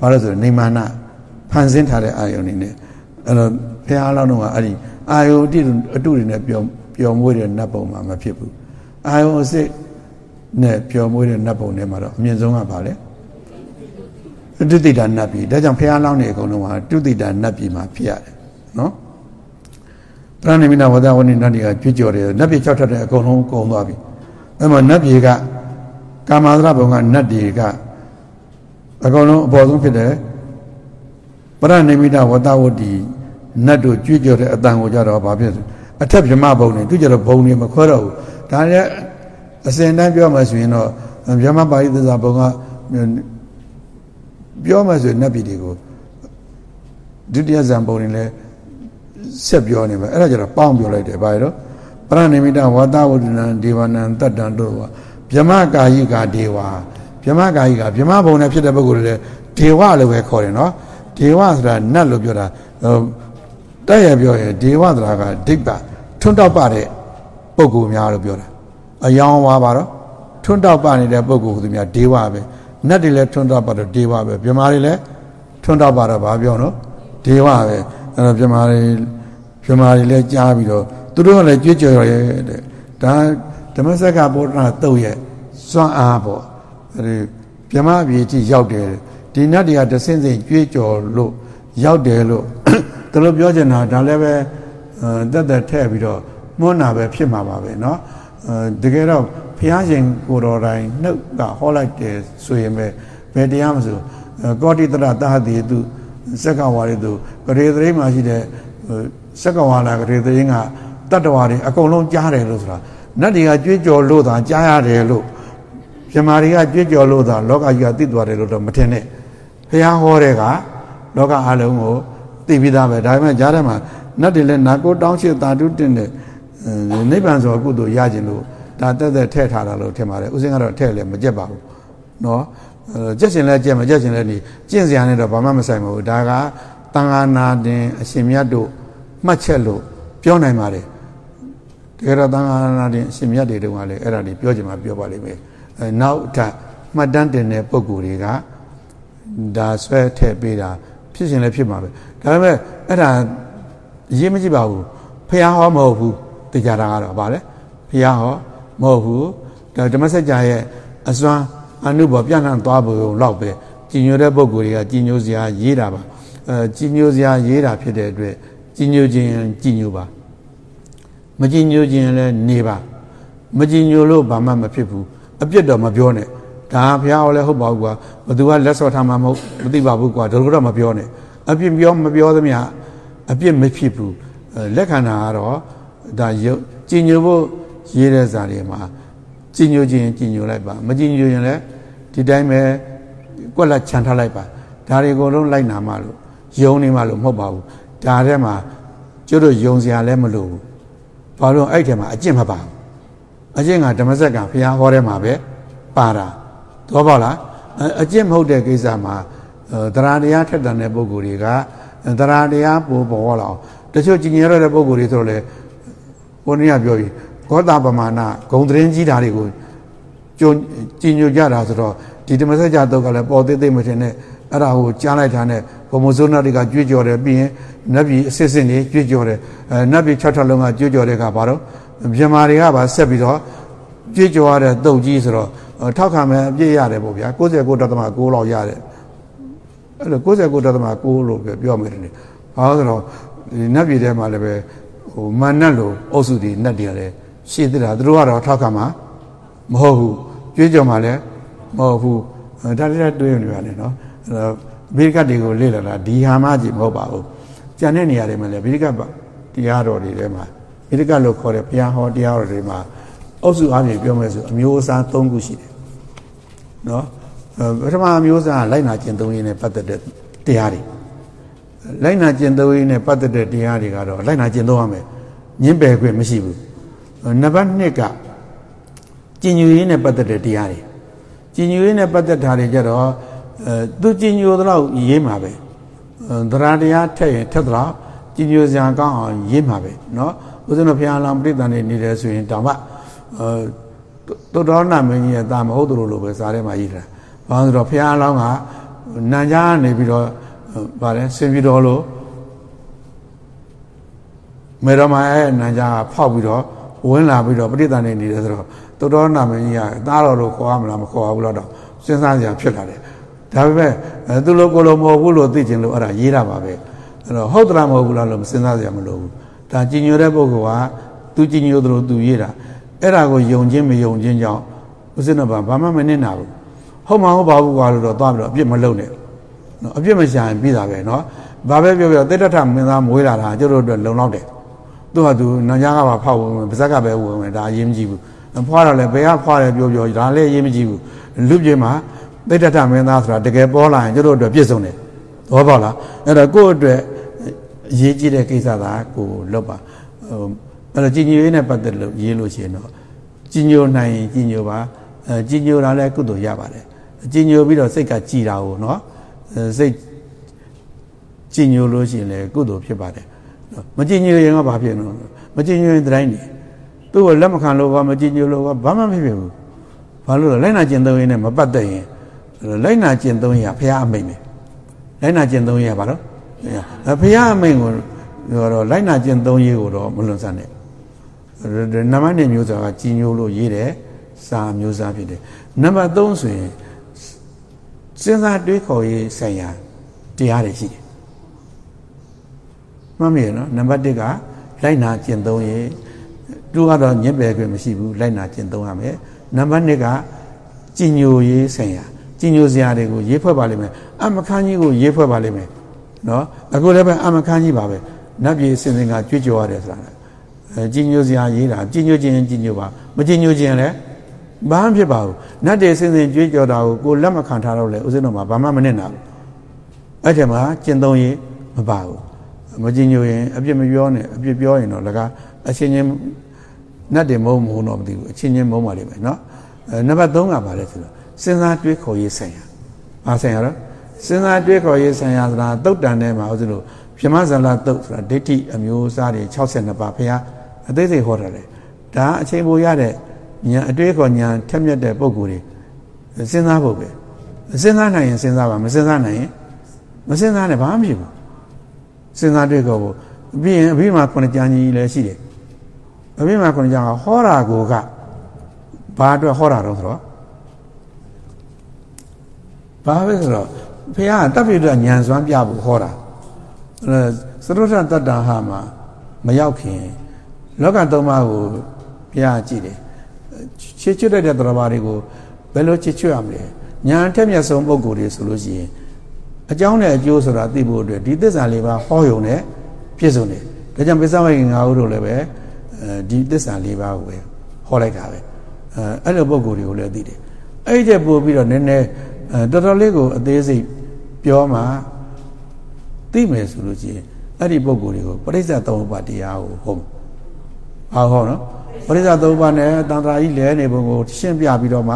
A: ဘာလို့ဆိုနေမာနဖန်ဆင်းထားတဲ့အာယုံတွေနဲ့အဲ့တော့ဘုရားလောင်းတော့ကအဲ့ဒီအာယုံအတုအတုတွေနဲ့ပျော်ပျော်မွေးတဲ့နတ်ဘုံမှာမဖြစ်ဘူးအာယုံအစစ်နဲ့ပျော်မွေးတဲ့နတ်ဘုံထဲမှာတော့အမြင့်ဆုံးကဘာလဲ တုတိတာနတ်ပြည်ဒါကြောင့်ဘုရားလောင်းနေအကုန်လုံးကတုတိတာနတ်ပြည်မှာဖြစ်ရတယ်နော်ပရဏိမိနာဝဒဝနိနတ်တွေကကြွကြော်တယ်နတ်ပြည်၆ထပ်တဲ့အကုန်လုံးကုန်သွားပြီအဲ့မှာနတ်ပြည်ကကာမသရဘုံကနတ်တွေကအကုန်လုံးအပေါ်ဆုံးဖြစ်တယ်ပရဏိမိတဝတဝတိနတ်တို့ကြွကြော်တဲ့အတန်ကိုကြတော့ဘာဖြစ်လဲအထက်ဗြဟ္မဘုံတွေသူကြတော့ဘုံတွေမခွဲတော့ဘူးဒါလည်းအစဉ်တန်းပြောမှဆိုရင်တော့ဗြဟ္မပါဠိသစ္စာဘုံက ပြောမှဆိုရင်နတ်ပြည်တွေကိုဒုတိယဇံဘုံတွေလည်းဆက်ပြောနေမှာအဲ့ဒါကြတော့ပေါင်းပြောလိုက်တယ်ဘာလို့ပရဏိမိတဝတဝတ္တနံဒေဝနံတတ္တံတို့ဗြဟ္မကာယိကာဒေဝဗြဟ္မကာယိကာဗြဟ္မဘုံနဲ့ဖြစ်တဲ့ပုဂ္ဂိုလ်တွေဒေဝလို့ပဲခေါ်တယ်နော်ဒေဝဆိုတာနတ်လို့ပြောတာတက်ရပြောရင်ဒေဝဆိုတာကဒိဋ္ဌထွန်းတောက်ပတဲ့ပုဂ္ဂိုလ်များလို့ပြောတာအယောင်ဝါပါတော့ထွန်းတောက်ပနေတဲ့ပုဂ္ဂိုလ်သူများဒေဝပဲ နတ်တွေလည်းထွန်းတောက်ပတော့ဒေဝပဲဗြဟ္မာတွေလည်းထွန်းတောက်ပတော့ဘာပြောနော်ဒေဝပဲအဲ့တော့ဗြဟ္မာတွေဗြဟ္မာတွေလည်းကြားပြီးတော့သူတို့ကလည်းကြွေးကြော်ရဲတဲ့ဒါဓမ္မစက္ကဗုဒ္ဓနာတုတ်ရဲ့စွမ်းအားပေါ့အဲဒီဗြဟ္မာပြည်ကြီးရောက်တယ်ဒီနတ်တွေကတဆင့်စင်ကြွေးကြော်လို့ရောက်တယ်လို့သူတို့ပြောချင်တာဒါလည်းပဲတက်တက်ထည့်ပြီးတော့မွန်းနာပဲဖြစ်မှာပါပဲเนาะတကယ်တော့ ဘုရားရှင်ကိုတော်တိုင်နှုတ်ကဟောလိုက်တယ်ဆိုရင်ပဲဘယ်တရားမဆိုကောတိတရတဟတိတုစက္ကဝါရီတုကရေသရိမှာရှိတဲ့စက္ကဝါလာကရေသရိကတတ္တဝါတွေအကုန်လုံးကြားတယ်လို့ဆိုတာနတ်တွေကကြွေးကြော်လို့သာကြားရတယ်လို့ပြမာတွေကကြွေးကြော်လို့သာလောကကြီးကသိသွားတယ်လို့တော့မထင်နဲ့ဘုရားဟောတဲ့ကလောကအလုံးကိုသိပြီးသားပဲဒါပေမဲ့ကြားထဲမှာနတ်တွေလည်းနာကိုတောင်းရှိတာတုတင်တဲ့နိဗ္ဗာန်ဆိုအကုသိုလ်ရခြင်းလို့ ဒါတက်တက်ထဲ့ထားတာလို့ထင်ပါတယ်ဥစဉ်ကတော့ထဲ့လည်းမကြက်ပါဘူးနော်ကြက်ရှင်လည်းကြက်မကြက်ရှင်လည်းနေကျင့်စရာနဲ့တော့ဘာမှမဆိုင်ပါဘူးဒါကတန်ခါနာတင်အရှင်မြတ်တို့မှတ်ချက်လို့ပြောနိုင်ပါတယ်တကယ်တော့တန်ခါနာတင်အရှင်မြတ်တွေတုန်းကလည်းအဲ့ဒါတွေပြောချင်မှပြောပါလိမ့်မယ်နောက်ထပ်မှတ်တမ်းတင်တဲ့ပုံကိုယ်တွေကဒါဆွဲထည့်ပေးတာဖြစ်ရှင်လည်းဖြစ်မှာပဲဒါပေမဲ့အဲ့ဒါရေးမကြည့်ပါဘူးဖះဟောမဟုတ်ဘူးတရားတာကတော့ဗာလေဖះဟော မဟုတ်ဘူးဒါဓမ္မစကြာရဲ့အစွမ်းအနုဘောပြန့်နှံ့သွားဖို့လောက်ပဲကြည်ညိုတဲ့ပုံကိုယ်တွေကကြည်ညိုစရာရေးတာပါအဲကြည်ညိုစရာရေးတာဖြစ်တဲ့အတွက်ကြည်ညိုခြင်းကြည်ညိုပါမကြည်ညိုခြင်းလည်းနေပါမကြည်ညိုလို့ဘာမှမဖြစ်ဘူးအပြစ်တော့မပြောနဲ့ဒါဘုရားဟောလဲဟုတ်ပါဘူးကွာဘသူကလက်စော်ထားမှမဟုတ်မသိပါဘူးကွာဒါတော့မပြောနဲ့အပြစ်ပြောမပြောသမျှအပြစ်မဖြစ်ဘူးလက်ခံတာကတော့ဒါရုပ်ကြည်ညိုဖို့ ရေးတဲ့ဇာတွေမှာကြည်ညိုခြင်းကြည်ညိုလိုက်ပါမကြည်ညိုရင်လည်းဒီတိုင်းပဲကွက်လက်ခြံထားလိုက်ပါဒါတွေအကုန်လုံးလိုက်နာမှလို့ယုံနေမှလို့မဟုတ်ပါဘူးဒါထဲမှာကျတို့ယုံစရာလည်းမလိုဘူးဘာလို့အဲ့ထဲမှာအကျင့်မပါဘူးအကျင့်ကဓမ္မစက်ကဘုရားဟောထဲမှာပဲပါတာတော့ပေါ့လားအကျင့်မဟုတ်တဲ့ကိစ္စမှာတရားတရားထက်တန်တဲ့ပုဂ္ဂိုလ်တွေကတရားတရားပို့ပေါ်လာအောင်တချို့ကြည်ညိုရတဲ့ပုဂ္ဂိုလ်တွေဆိုလည်းဘုန်းကြီးကပြောပြီး ဂေါတာပမာဏဂုံသတင်းကြီးတာတွေကိုကြုံကြည်ညိုကြတာဆိုတော့ဒီဓမ္မစကြာတုတ်ကလည်းပေါ်သေးသေးမထင်နဲ့အဲ့ဒါကိုကြားလိုက်တာနဲ့ဘုံမဇုနာတွေကကြွေးကြော်တယ်ပြီးရင်နတ်ပြည်အစစ်စစ်နေကြွေးကြော်တယ်အဲနတ်ပြည်၆ထပ်လုံးကကြွေးကြော်တဲ့ကဘာတော့မြန်မာတွေကပါဆက်ပြီးတော့ကြွေးကြော်ရတဲ့တုတ်ကြီးဆိုတော့ထောက်ခံမဲ့အပြည့်ရတယ်ပေါ့ဗျာ69.6လောက်ရတယ်အဲ့လို69.6လို့ပြောမယ်တယ်ဘာလို့ဆိုတော့ဒီနတ်ပြည်ထဲမှာလည်းပဲဟိုမာနတ်လိုအုပ်စုတွေနတ်တွေကလည်း ရှင်းသတာသူတို့ကတော့ထောက်ခံမှာမဟုတ်ဘူးကြွေးကြော်မှာလည်းမဟုတ်ဘူးဒါလည်းတွေးနေရတယ်နော်အဲ့တော့ဗိရိကတွေကိုလေ့လာတာဒီဟာမှကြည့်မဟုတ်ပါဘူးကျန်တဲ့နေရာတွေမှာလည်းဗိရိကတရားတော်တွေထဲမှာဗိရိကလို့ခေါ်တဲ့ဘုရားဟောတရားတော်တွေမှာအုပ်စုအပြင်ပြောမယ်ဆိုအမျိုးအစား၃ခုရှိတယ်နော်ပထမအမျိုးအစားလိုက်နာကျင့်သုံးရင်းနဲ့ပတ်သက်တဲ့တရားတွေလိုက်နာကျင့်သုံးရင်းနဲ့ပတ်သက်တဲ့တရားတွေကတော့လိုက်နာကျင့်သုံးရမယ်ညင်းပယ်ခွင့်မရှိဘူး နံပါတ်1ကကျင်ညူရင်းနဲ့ပတ်သက်တဲ့တရားတွေကျင်ညူရင်းနဲ့ပတ်သက်တာတွေကြတော့အဲသူကျင်ညူတော့ရေးမှာပဲသရတရားထက်ရင်ထက်တော့ ကြည်ညိုစရာကောင်းအောင်ရေးမှာပဲเนาะဦးဇင်းတို့ဘုရားလောင်းပြိတ္တန်နေနေတယ်ဆိုရင်တောင်မှအဲတုတ်တော်နာမင်းကြီးရဲ့တာမဟုတ်သူလိုပဲစားထဲမှာရေးထားဘာလို့ဆိုတော့ဘုရားလောင်းကနန်ကြားနေပြီးတော့ဗါလဲဆင်ပြီးတော့လို့မေတော်မှာအဲနန်ကြားကဖောက်ပြီးတော့ ဝင်လာပြီးတော့ပြိတ္တန်နေနေတယ်ဆိုတော့တုတ်တော်နာမင်းကြီးကသားတော်လို့ခေါ်ရမလားမခေါ်ဘူးလို့တော့စဉ်းစားကြဖြစ်လာတယ်ဒါပေမဲ့သူလိုကိုလိုမဟုတ်ဘူးလို့သိချင်လို့အဲ့ဒါရေးတာပါပဲအဲ့တော့ဟုတ်သလားမဟုတ်ဘူးလားလို့စဉ်းစားကြမလို့ဘူးဒါကြည်ညိုတဲ့ပုဂ္ဂိုလ်ကသူကြည်ညိုသလိုသူရေးတာအဲ့ဒါကိုယုံခြင်းမယုံခြင်းကြောင့်ဥစ္စနဘာဘာမှမနစ်နာဘူးဟုတ်မှာဟုတ်ပါဘူးကွာလို့တော့သွားပြီးတော့အပြစ်မလုပ်နဲ့နော်အပြစ်မရှာရင်ပြီးတာပဲနော်ဘာပဲပြောပြောတိတ္တထမင်းသားမွေးလာတာကျတို့အတွက်လုံလောက်တယ် သူကသူနန်းကြားကပါဖောက်ဝင်ပါဇက်ကပဲဝင်ဝင်ဒါအရေးမကြီးဘူးဖွားတော့လည်းဘယ်ကဖွားတယ်ပြောပြောဒါလည်းအရေးမကြီးဘူးလူပြေမှာတိတ္တထမင်းသားဆိုတာတကယ်ပေါ်လာရင်ကျတို့အတွက်ပြည့်စုံတယ်သဘောပေါက်လားအဲ့တော့ကိုယ့်အတွက်အရေးကြီးတဲ့ကိစ္စသာကိုလုပ်ပါဟိုအဲ့တော့ကြည်ညိုရေးနဲ့ပတ်သက်လို့ရေးလို့ရှိရင်တော့ကြည်ညိုနိုင်ရင်ကြည်ညိုပါအဲကြည်ညိုတာလည်းကုသိုလ်ရပါတယ်ကြည်ညိုပြီးတော့စိတ်ကကြည်တာကိုနော်စိတ်ကြည်ညိုလို့ရှိရင်လည်းကုသိုလ်ဖြစ်ပါတယ် မကြည်ညိုရင်ကဘာဖြစ်လို့မကြည်ညိုရင်တိုင်းနေသူ့ကိုလက်မခံလို့ကမကြည်ညိုလို့ကဘာမှမဖြစ်ဖြစ်ဘူးဘာလို့လဲလိုက်နာကျင့်သုံးရင်းနဲ့မပတ်သက်ရင်လိုက်နာကျင့်သုံးရဖះအမိန်ပဲလိုက်နာကျင့်သုံးရပါတော့ဖះအမိန်ကိုတော့လိုက်နာကျင့်သုံးရေးကိုတော့မလွန်ဆန်နဲ့နံပါတ်1မျိုးစားကကြီးညိုလို့ရေးတယ်စာမျိုးစားဖြစ်တယ်နံပါတ်3ဆိုရင်စဉ်းစားတွေးခေါ်ရေးဆိုင်ရာတရားတွေရှိတယ် မှတ်မိရနော်နံပါတ်1ကလိုက်နာကျင့်သုံးရေးသူကတော့ညစ်ပယ်ခွင့်မရှိဘူးလိုက်နာကျင့်သုံးရမယ်နံပါတ်2ကကြီးညိုရေးဆိုင်ရာကြီးညိုစရာတွေကိုရေးဖွဲ့ပါလိမ့်မယ်အမခန်းကြီးကိုရေးဖွဲ့ပါလိမ့်မယ်နော်အခုလည်းပဲအမခန်းကြီးပါပဲနတ်ပြည်စင်စင်ကကြွကြွရတယ်ဆိုတာအဲကြီးညိုစရာရေးတာကြီးညိုခြင်းကြီးညိုပါမကြီးညိုခြင်းလည်းဘာမှဖြစ်ပါဘူးနတ်တွေစင်စင်ကြွကြွတာကိုကိုလက်မခံထားတော့လေဥစဉ်တော့မှာဘာမှမနစ်နာဘူးအဲ့ဒီမှာကျင့်သုံးရေးမပါဘူး မကြီးညိုရင်အပြစ်မပြောနဲ့အပြစ်ပြောရင်တော့လကအချင်းချင်းနတ်တွေမုံမုံတော့မသိဘူးအချင်းချင်းမုံပါလိမ့်မယ်နော်အဲနံပါတ်3ကပါလဲဆိုတော့စဉ်းစားတွေးခေါ်ရေးဆိုင်ရာဘာဆိုင်ရာတော့စဉ်းစားတွေးခေါ်ရေးဆိုင်ရာဆိုတာတုတ်တန်ထဲမှာဥစဉ်လို့ပြမဇလာတုတ်ဆိုတာဒိဋ္ဌိအမျိုးအစားတွေ62ပါးဘုရားအသေးစိတ်ဟောထားတယ်ဒါအချိန်ပိုရတဲ့ညာအတွေ့အခေါ်ညာထက်မြက်တဲ့ပုံကိုယ်တွေစဉ်းစားဖို့ပဲစဉ်းစားနိုင်ရင်စဉ်းစားပါမစဉ်းစားနိုင်ရင်မစဉ်းစားနဲ့ဘာမှမဖြစ်ဘူး စဉ်းစားတွေ့ခေါ်ဖို့ပြီးရင်အဘိမာခုနှစ်ကြံကြီးလည်းရှိတယ်အဘိမာခုနှစ်ကြံကဟောတာကိုကဘာအတွက်ဟောတာတော့ဆိုတော့ဘာပဲဆိုတော့ဘုရားတပ်ပြည့်တဲ့ဉာဏ်စွမ်းပြဖို့ဟောတာအဲသရုတ်တတ္တဟာမှာမရောက်ခင်လောကသုံးပါးကိုဘုရားကြည့်တယ်ချစ်ချွတ်တဲ့တရားတွေကိုဘယ်လိုချစ်ချွတ်ရမလဲညာထက်မြတ်ဆုံးပုံကိုယ်တွေဆိုလို့ရှိရင် အကြောင်းနဲ့အကျိုးဆိုတာသိဖို့အတွက်ဒီသစ္စာလေးပါဟောယုံနဲ့ပြည့်စုံတယ်ဒါကြောင့်ပိဿဝိငါဟုတို့လည်းပဲအဲဒီသစ္စာလေးပါကိုပဲဟောလိုက်တာပဲအဲအဲ့လိုပုံကိုယ်တွေကိုလည်းသိတယ်အဲ့ဒီပို့ပြီးတော့နည်းနည်းတော်တော်လေးကိုအသေးစိတ်ပြောမှသိမယ်ဆိုလို့ရှိရင်အဲ့ဒီပုံကိုယ်တွေကိုပရိစ္ဆေသုံးပါးတရားကိုဟုတ်အာဟောနော်ပရိစ္ဆေသုံးပါးနဲ့တန်ត្រာကြီးလဲနေပုံကိုရှင်းပြပြီးတော့မှ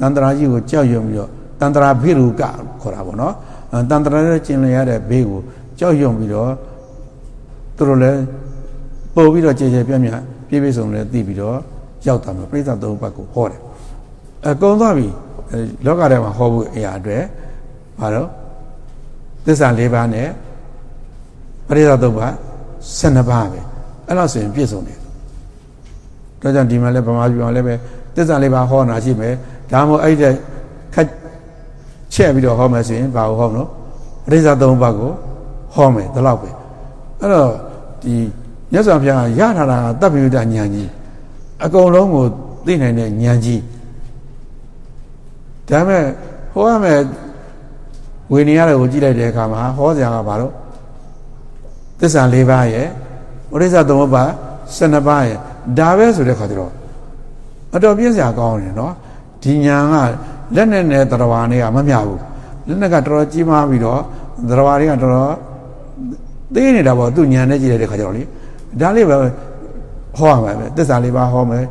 A: တန်ត្រာကြီးကိုကြောက်ရွံ့ပြီးတော့တန်ត្រာဖိရုကခေါ်တာပေါ့နော် တန်ត្រာနဲ့ကျင်လည်ရတဲ့ဘေးကိုကြောက်ရွံ့ပြီးတော့သူတို့လည်းပို့ပြီးတော့ကြည်ကြဲပြန့်ပြန့်ပြည့်ပြည့်စုံလည်းသိပြီးတော့ရောက်တာမျိုးပရိစ္ဆေသုံးပါးကိုဟောတယ်အကုန်သွားပြီလောကထဲမှာဟောဖို့အရာအတွက်ဘာလို့သစ္စာ၄ပါးနဲ့ပရိသတ်သုံးပါး12ပါးပဲအဲ့လောက်ဆိုရင်ပြည့်စုံတယ်ဒါကြောင့်ဒီမှာလည်းဗမာပြည်မှာလည်းပဲသစ္စာ၄ပါးဟောနာရှိမယ်ဒါမှမဟုတ်အဲ့တဲ့ခက် ချက်ပြီးတော့ဟောမယ်ဆိုရင်ဘာကိုဟောမလို့ပရိသတ်သုံးပါးကိုဟောမယ်ဒီလောက်ပဲအဲ့တော့ဒီမြတ်စွာဘုရားရထားတာကတပ်ပိဋကဉာဏ်ကြီးအကုန်လုံးကိုသိနိုင်တဲ့ဉာဏ်ကြီးဒါမဲ့ဟောရမယ်ဝေနေရတယ်ကိုကြည့်လိုက်တဲ့အခါမှာဟောစရာကဘာလို့သစ္စာ၄ပါးရဲ့ပရိစ္ဆသုံးပါး12ပါးရဲ့ဒါပဲဆိုတဲ့ခါကျတော့အတော်ပြည့်စရာကောင်းတယ်နော်ဒီညာက လက်နဲ့နဲ့တရဝါတွေကမမျှဘူးလက်နဲ့ကတော်တော်ကြီးမားပြီးတော့တရဝါတွေကတော်တော်သေးနေတာပေါ့သူညာနဲ့ကြည့်လိုက်တဲ့ခါကျတော့လေဒါလေးပဲဟောရမှာပဲသစ္စာလေးပါးဟောမယ်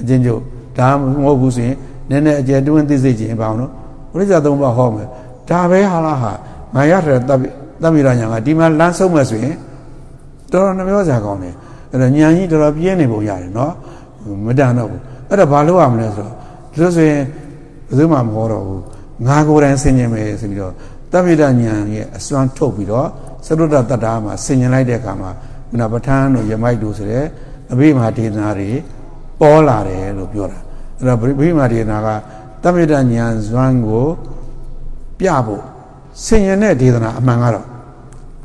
A: အချင်းကျုပ်ဒါမဟုတ်ဘူးဆိုရင်နည်းနည်းအကျယ်တွင်းသိစိတ်ခြင်းပါအောင်နော်ပရိစ္ဆာသုံးပါးဟောမယ်ဒါပဲဟာလားဟာငါရတဲ့တပ်တပ်မိရညာကဒီမှာလမ်းဆုံးမယ်ဆိုရင်တော်တော်နှမျောစရာကောင်းတယ်အဲ့တော့ညာကြီးတော်တော်ပြင်းနေပုံရတယ်နော်မတန်တော့ဘူးအဲ့တော့ဘာလုပ်ရမလဲဆိုတော့ဒီလိုဆိုရင် ဘယ်သူမှမဟောတော့ဘူးငါကိုယ်တိုင်ဆင်ញင်မယ်ဆိုပြီးတော့တပိဒညာရဲ့အစွမ်းထုတ်ပြီးတော့သရုဒ္ဒတတ္တာမှာဆင်ញင်လိုက်တဲ့အခါမှာခုနပဋ္ဌာန်းတို့ယမိုက်တို့ဆိုတဲ့အဘိမာဒေသနာတွေပေါ်လာတယ်လို့ပြောတာအဲ့တော့ဘိမာဒေသနာကတပိဒညာဇွမ်းကိုပြဖို့ဆင်ញင်တဲ့ဒေသနာအမှန်ကတော့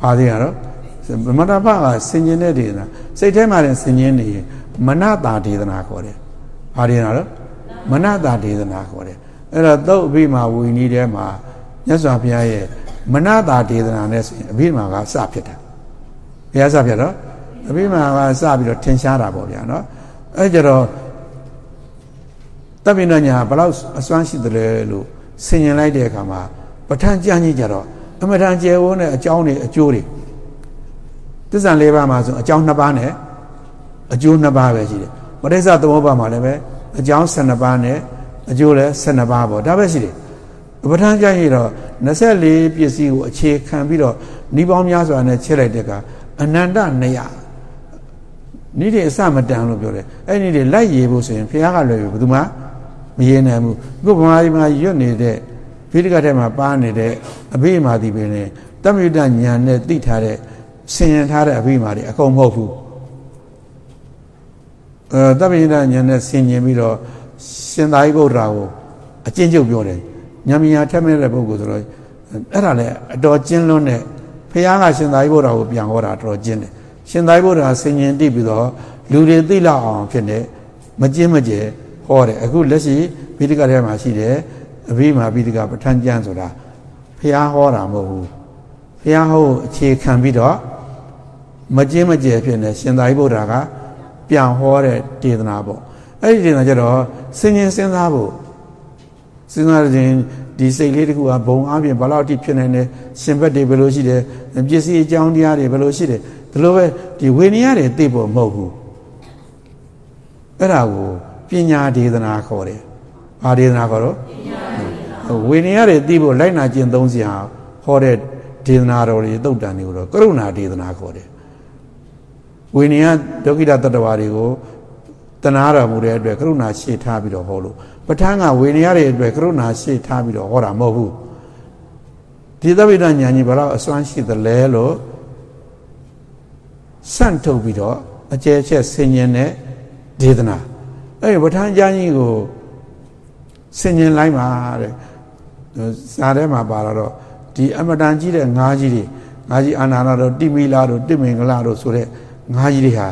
A: ဘာသေးရတော့ဗမတပကဆင်ញင်တဲ့ဒေသနာစိတ်ထဲမှာလည်းဆင်ញင်နေရင်မနတာဒေသနာခေါ်တယ်ဘာဒေသနာတော့မနတာဒေသနာခေါ်တယ် အဲ့တော့သုတ်အဘိမာဝီနီးထဲမှာမြတ်စွာဘုရားရဲ့မနတာဒေသနာနဲ့ဆိုရင်အဘိမာကစဖြစ်တာဘုရားစဖြစ်တော့အဘိမာကစပြီးတော့ထင်ရှားတာပေါ့ဗျာနော်အဲ့ကြတော့တပိဏညာဘလောက်အစွမ်းရှိတယ်လဲလို့ဆင်ញင်လိုက်တဲ့အခါမှာပဋ္ဌာန်းကြံ့ကြီးကြတော့အမတန်ကျယ်ဝန်းတဲ့အကြောင်းတွေအကျိုးတွေသစ္စာ၄ပါးမှာဆိုအကြောင်း၂ပါးနဲ့အကျိုး၂ပါးပဲရှိတယ်ပရိစ္ဆသမုပ္ပါမှာလည်းပဲအကြောင်း12ပါးနဲ့ အကျိုးလည်း12ပါးပေါ့ဒါပဲရှိတယ်ပဋ္ဌာန်းကြရင်တော့24ပစ္စည်းကိုအခြေခံပြီးတော့ဤပေါင်းများစွာနဲ့ချက်လိုက်တဲ့ကအနန္တနယဤတွေအစမတန်လို့ပြောတယ်အဲ့ဒီတွေလိုက်ရေဖို့ဆိုရင်ဘုရားကလွယ်ပြီဘယ်သူမှမရေနိုင်ဘူးခုဗမာပြည်မှာရွတ်နေတဲ့ဖိဒကထဲမှာပါနေတဲ့အဘိမာတိပင်နဲ့တမ္မိတညာနဲ့သိထားတဲ့ဆင်ရင်ထားတဲ့အဘိမာတွေအကုန်မဟုတ်ဘူးအဲတမ္မိတညာနဲ့ဆင်ញင်ပြီးတော့ ရှင်သာရိပုတ္တရာကိုအကျဉ်းချုပ်ပြောတယ်ညမညာထက်မဲ့တဲ့ပုဂ္ဂိုလ်ဆိုတော့အဲ့ဒါလည်းအတော်ကျဉ်းလွန်းတဲ့ဖះကရှင်သာရိပုတ္တရာကိုပြန်ဟောတာတော်ကျဉ်းတယ်ရှင်သာရိပုတ္တရာဆင်ញင်တိပြီးတော့လူတွေသိလောက်အောင်ဖြစ်နေမကျဉ်းမကျဲဟောတယ်အခုလက်ရှိဗိဒကထဲမှာရှိတယ်အဘိမာဗိဒကပဋ္ဌာန်းကျမ်းဆိုတာဖះဟောတာမဟုတ်ဘူးဖះဟောအခြေခံပြီးတော့မကျဉ်းမကျဲဖြစ်နေရှင်သာရိပုတ္တရာကပြန်ဟောတဲ့ဒေသနာပေါ့ အဲ့ဒီဒေသနာကျတော့စင်ရင်စဉ်းစားဖို့စဉ်းစားခြင်းဒီစိတ်လေးတခုကဘုံအပြင်ဘယ်လောက်ထိဖြစ်နေလဲရှင်ဘက်တွေဘယ်လိုရှိတယ်ပစ္စည်းအကြောင်းတရားတွေဘယ်လိုရှိတယ်ဒီလိုပဲဒီဝိနည်းတွေသိဖို့မဟုတ်ဘူးအဲ့ဒါကိုပညာဒေသနာခေါ်တယ်ဘာဒေသနာခေါ်တော့ဝိနည်းတွေသိဖို့လိုက်နာကျင့်သုံးစရာဟောတဲ့ဒေသနာတော်တွေတုတ်တန်တွေကိုတော့ကရုဏာဒေသနာခေါ်တယ်ဝိနည်းဒုက္ခိတတ္တဝါတွေကို တနာတော်မူတဲ့အတွက်ကရုဏာရှေ့ထားပြီးတော့ဟောလို့ပဋ္ဌာန်းကဝေနေရတဲ့အတွက်ကရုဏာရှေ့ထားပြီးတော့ဟောတာမဟုတ်ဘူးဒီသဗ္ဗိဒညာကြီးဘယ်တော့အစွမ်းရှိသလဲလို့စန့်ထုတ်ပြီးတော့အကျဲချက်ဆင်ញင်တဲ့ဒေသနာအဲ့ဒီပဋ္ဌာန်းကျမ်းကြီးကိုဆင်ញင်လိုက်ပါတဲ့စာထဲမှာပါတော့ဒီအမတန်ကြီးတဲ့ငါးကြီးတွေငါးကြီးအာနာနာတို့တိမိလာတို့တိမင်္ဂလာတို့ဆိုတဲ့ငါးကြီးတွေဟာ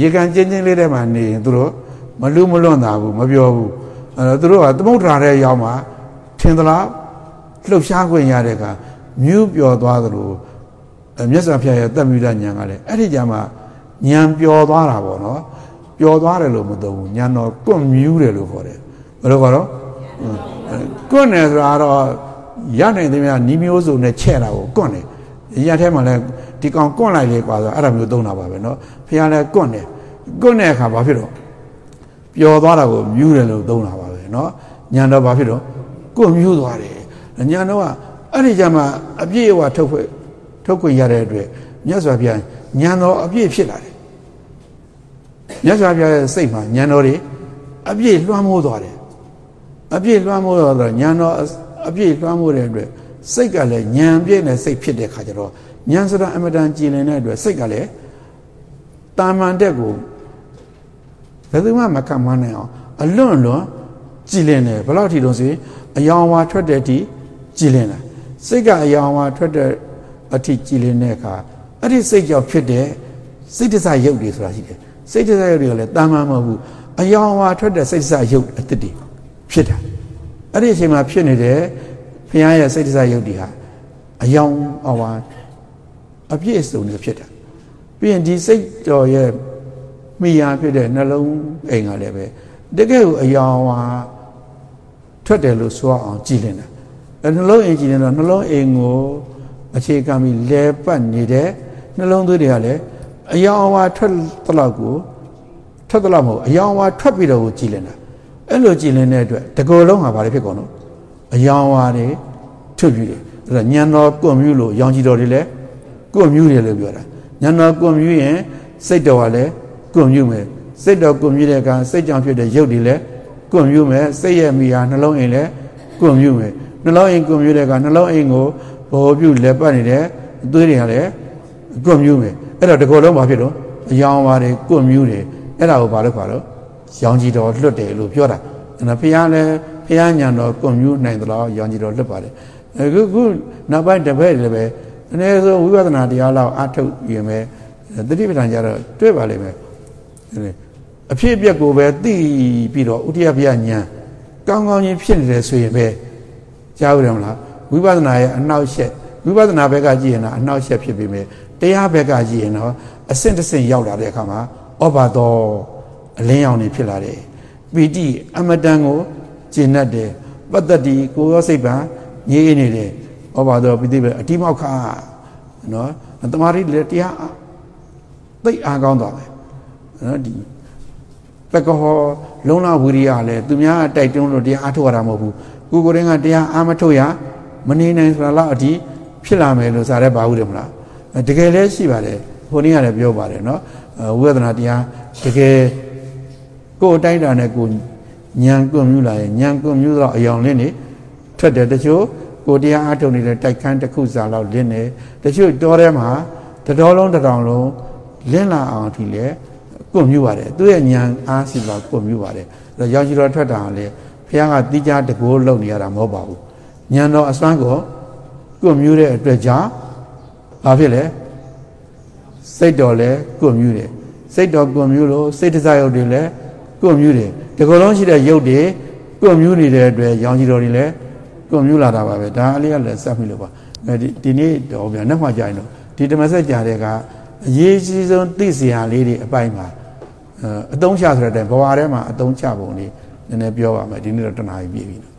A: ရေကန်ကျင်းချင်းလေးထဲမှာနေရင်သူတို့မလူမလွန့်တာဘူးမပြောဘူးအဲတော့သူတို့ကသမုဒ္ဒရာထဲရောက်မှထင်သလားလှုပ်ရှားခွင့်ရတဲ့အခါမြူးပျော်သွားသလိုမြတ်စွာဘုရားရဲ့တက်မြူတဲ့ဉာဏ်ကလည်းအဲ့ဒီကြမှာဉာဏ်ပျော်သွားတာပေါ့နော်ပျော်သွားတယ်လို့မသုံးဘူးဉာဏ်တော့ကွန့်မြူးတယ်လို့ခေါ်တယ်ဘယ်လိုခေါ်တော့ကွန့်တယ်ဆိုတာတော့ရနိုင်သမျှနီးမျိုးစုံနဲ့ချဲ့တာကိုကွန့်တယ်ရထဲမှာလည်း ဒီကောင်ကွန့်လိုက်လေကွာဆိုအဲ့ဒါမျိုးသုံးတာပါပဲเนาะဖះလည်းကွန့်တယ်ကွန့်တဲ့အခါဘာဖြစ်တော့ပျော်သွားတာကိုမြူးတယ်လို့သုံးတာပါပဲเนาะညံတော့ဘာဖြစ်တော့ကွန့်မြူးသွားတယ်ညံတော့ကအဲ့ဒီကြမှာအပြည့်အဝထုတ်ခွင့်ထုတ်ခွင့်ရတဲ့အတွက်မြတ်စွာဘုရားညံတော်အပြည့်ဖြစ်လာတယ်မြတ်စွာဘုရားရဲ့စိတ်မှာညံတော်တွေအပြည့်လွှမ်းမိုးသွားတယ်အပြည့်လွှမ်းမိုးသွားတော့ညံတော်အပြည့်လွှမ်းမိုးတဲ့အတွက်စိတ်ကလည်းညံပြည့်တဲ့စိတ်ဖြစ်တဲ့ခါကျတော့ ညံဆိုတာအမတန်ကြည်လင်တဲ့အတွက်စိတ်ကလည်းတာမန်တက်ကိုဘယ်သူမှမကမနိုင်အောင်အလွန်လွန်ကြည်လင်တယ်ဘယ်လောက်ထိတော့ဆိုအယောင်ဝါထွက်တဲ့အထိကြည်လင်တယ်စိတ်ကအယောင်ဝါထွက်တဲ့အထိကြည်လင်တဲ့အခါအဲ့ဒီစိတ်ကြောင့်ဖြစ်တဲ့စိတ်တစရုပ်တွေဆိုတာရှိတယ်စိတ်တစရုပ်တွေကလည်းတာမန်မဟုတ်ဘူးအယောင်ဝါထွက်တဲ့စိတ်တစရုပ်အတ္တိဖြစ်တာအဲ့ဒီအချိန်မှာဖြစ်နေတဲ့ဘုရားရဲ့စိတ်တစားယုတ်ဒီဟာအယောင်အဝါ အပြည့်အစုံတွေဖြစ်တာပြီးရင်ဒီစိတ်တော်ရဲ့မိယာဖြစ်တဲ့နှလုံးအိမ်ကလည်းပဲတကယ်ကိုအယောင်အဝါထွက်တယ်လို့ဆိုအောင်ကြည်လင်တာအဲနှလုံးအိမ်ကြည်လင်တော့နှလုံးအိမ်ကိုအခြေခံပြီးလဲပတ်နေတဲ့နှလုံးသွေးတွေကလည်းအယောင်အဝါထွက်တလောက်ကိုထွက်တလောက်မဟုတ်အယောင်အဝါထွက်ပြီးတော့ကြည်လင်တာအဲ့လိုကြည်လင်တဲ့အတွက်တကောလုံးဟာဘာလဲဖြစ်ကုန်လို့အယောင်ဝါတွေထွတ်ပြူတယ်အဲ့ဒါညံတော်ကွန်မြူလို့ရောင်ကြီးတော်တွေလည်း ကွန်မြူတယ်လို့ပြောတာဉာဏ်တော်ကွန်မြူရင်စိတ်တော်ကလည်းကွန်မြူမယ်စိတ်တော်ကွန်မြူတဲ့အခါစိတ်ကြောင့်ဖြစ်တဲ့ရုပ်တွေလည်းကွန်မြူမယ်စိတ်ရဲ့မိဟာနှလုံးအိမ်လည်းကွန်မြူမယ်နှလုံးအိမ်ကွန်မြူတဲ့အခါနှလုံးအိမ်ကိုဘောပြုလက်ပတ်နေတယ်အသွေးတွေကလည်းကွန်မြူမယ်အဲ့တော့ဒီကောလုံးဘာဖြစ်တော့အယောင်ပါတွေကွန်မြူတယ်အဲ့ဒါကိုဘာလို့ခါတော့ရောင်ကြီးတော်လွတ်တယ်လို့ပြောတာအဲ့ဒါဘုရားလည်းဘုရားညာတော်ကွန်မြူနိုင်သလားရောင်ကြီးတော်လွတ်ပါတယ်အခုခုနောက်ပိုင်းတစ်ဖက်လည်းပဲ အနည်းဆုံးဝိပဿနာတရားလောက်အထုတ်ရင်ပဲတတိပဌာန်ကြတော့တွေ့ပါလိမ့်မယ်အဖြစ်အပျက်ကိုပဲသိပြီးတော့ဥတ္တရဘုရားညာကောင်းကောင်းချင်းဖြစ်နေတယ်ဆိုရင်ပဲကြားဦးတယ်မလားဝိပဿနာရဲ့အနောက်ရှက်ဝိပဿနာဘက်ကကြည့်ရင်တော့အနောက်ရှက်ဖြစ်ပြီးမယ်တရားဘက်ကကြည့်ရင်တော့အဆင့်တစ်ဆင့်ရောက်လာတဲ့အခါမှာဩဘာတော်အလင်းရောင်နေဖြစ်လာတယ်ပီတိအမတန်ကိုကျင့်တတ်တယ်ပတ္တတိကိုရောစိတ်ပါငြိနေတယ် ဩဘာတော်ပီတိပဲအတိမောက်ခနော်တမာရီလည်းတရားသိအားကောင်းသွားတယ်နော်ဒီပက္ကဟောလုံးလာဝိရိယလည်းသူများတိုက်တွန်းလို့တရားအားထုတ်ရတာမဟုတ်ဘူးကိုကိုရင်ကတရားအားမထုတ်ရမနေနိုင်ဆိုတာလောက်အထိဖြစ်လာမယ်လို့စာရဲပါဘူးတယ်မလားတကယ်လည်းရှိပါတယ်ဟိုနေ့ကလည်းပြောပါတယ်နော်ဝိပဿနာတရားတကယ်ကိုယ်တိုင်းတာနဲ့ကိုညံကွမြူလာရင်ညံကွမြူတော့အယောင်လင်းနေထွက်တယ်တချို့ ကိုတရားအားထုတ်နေတဲ့တိုက်ခန်းတစ်ခုစာလောက်လင်းနေတချို့တောထဲမှာတတော်လုံးတတောင်လုံးလင်းလာအောင်အထိလေကွမြူပါတယ်သူ့ရဲ့ညံအားစီပါကွမြူပါတယ်ဒါရောင်ကြီးတော်ထွက်တာလေဘုရားကတိကျတကိုးလုံနေရတာမဟုတ်ပါဘူးညံတော်အစွမ်းကိုကွမြူတဲ့အတွက်ကြောင့်ဘာဖြစ်လဲစိတ်တော်လည်းကွမြူတယ်စိတ်တော်ကွမြူလို့စိတ်တစားရုပ်တွေလည်းကွမြူတယ်ဒီကုလုံးရှိတဲ့ရုပ်တွေကွမြူနေတဲ့အတွက်ရောင်ကြီးတော်တွေလည်း ကွမြူလာတာပါပဲဒါအလေးကလည်းစက်ပြီလို့ပါအဲဒီဒီနေ့တော့ဗျာနောက်မှကြာရင်တော့ဒီဓမ္မဆက်ကြာတဲ့ကအရေးကြီးဆုံးသိစရာလေးတွေအပိုင်းမှာအတုံးချဆိုတဲ့အတိုင်းဘဝထဲမှာအတုံးချပုံလေးနည်းနည်းပြောပါမယ်ဒီနေ့တော့တနားကြီးပြည့်ပြီ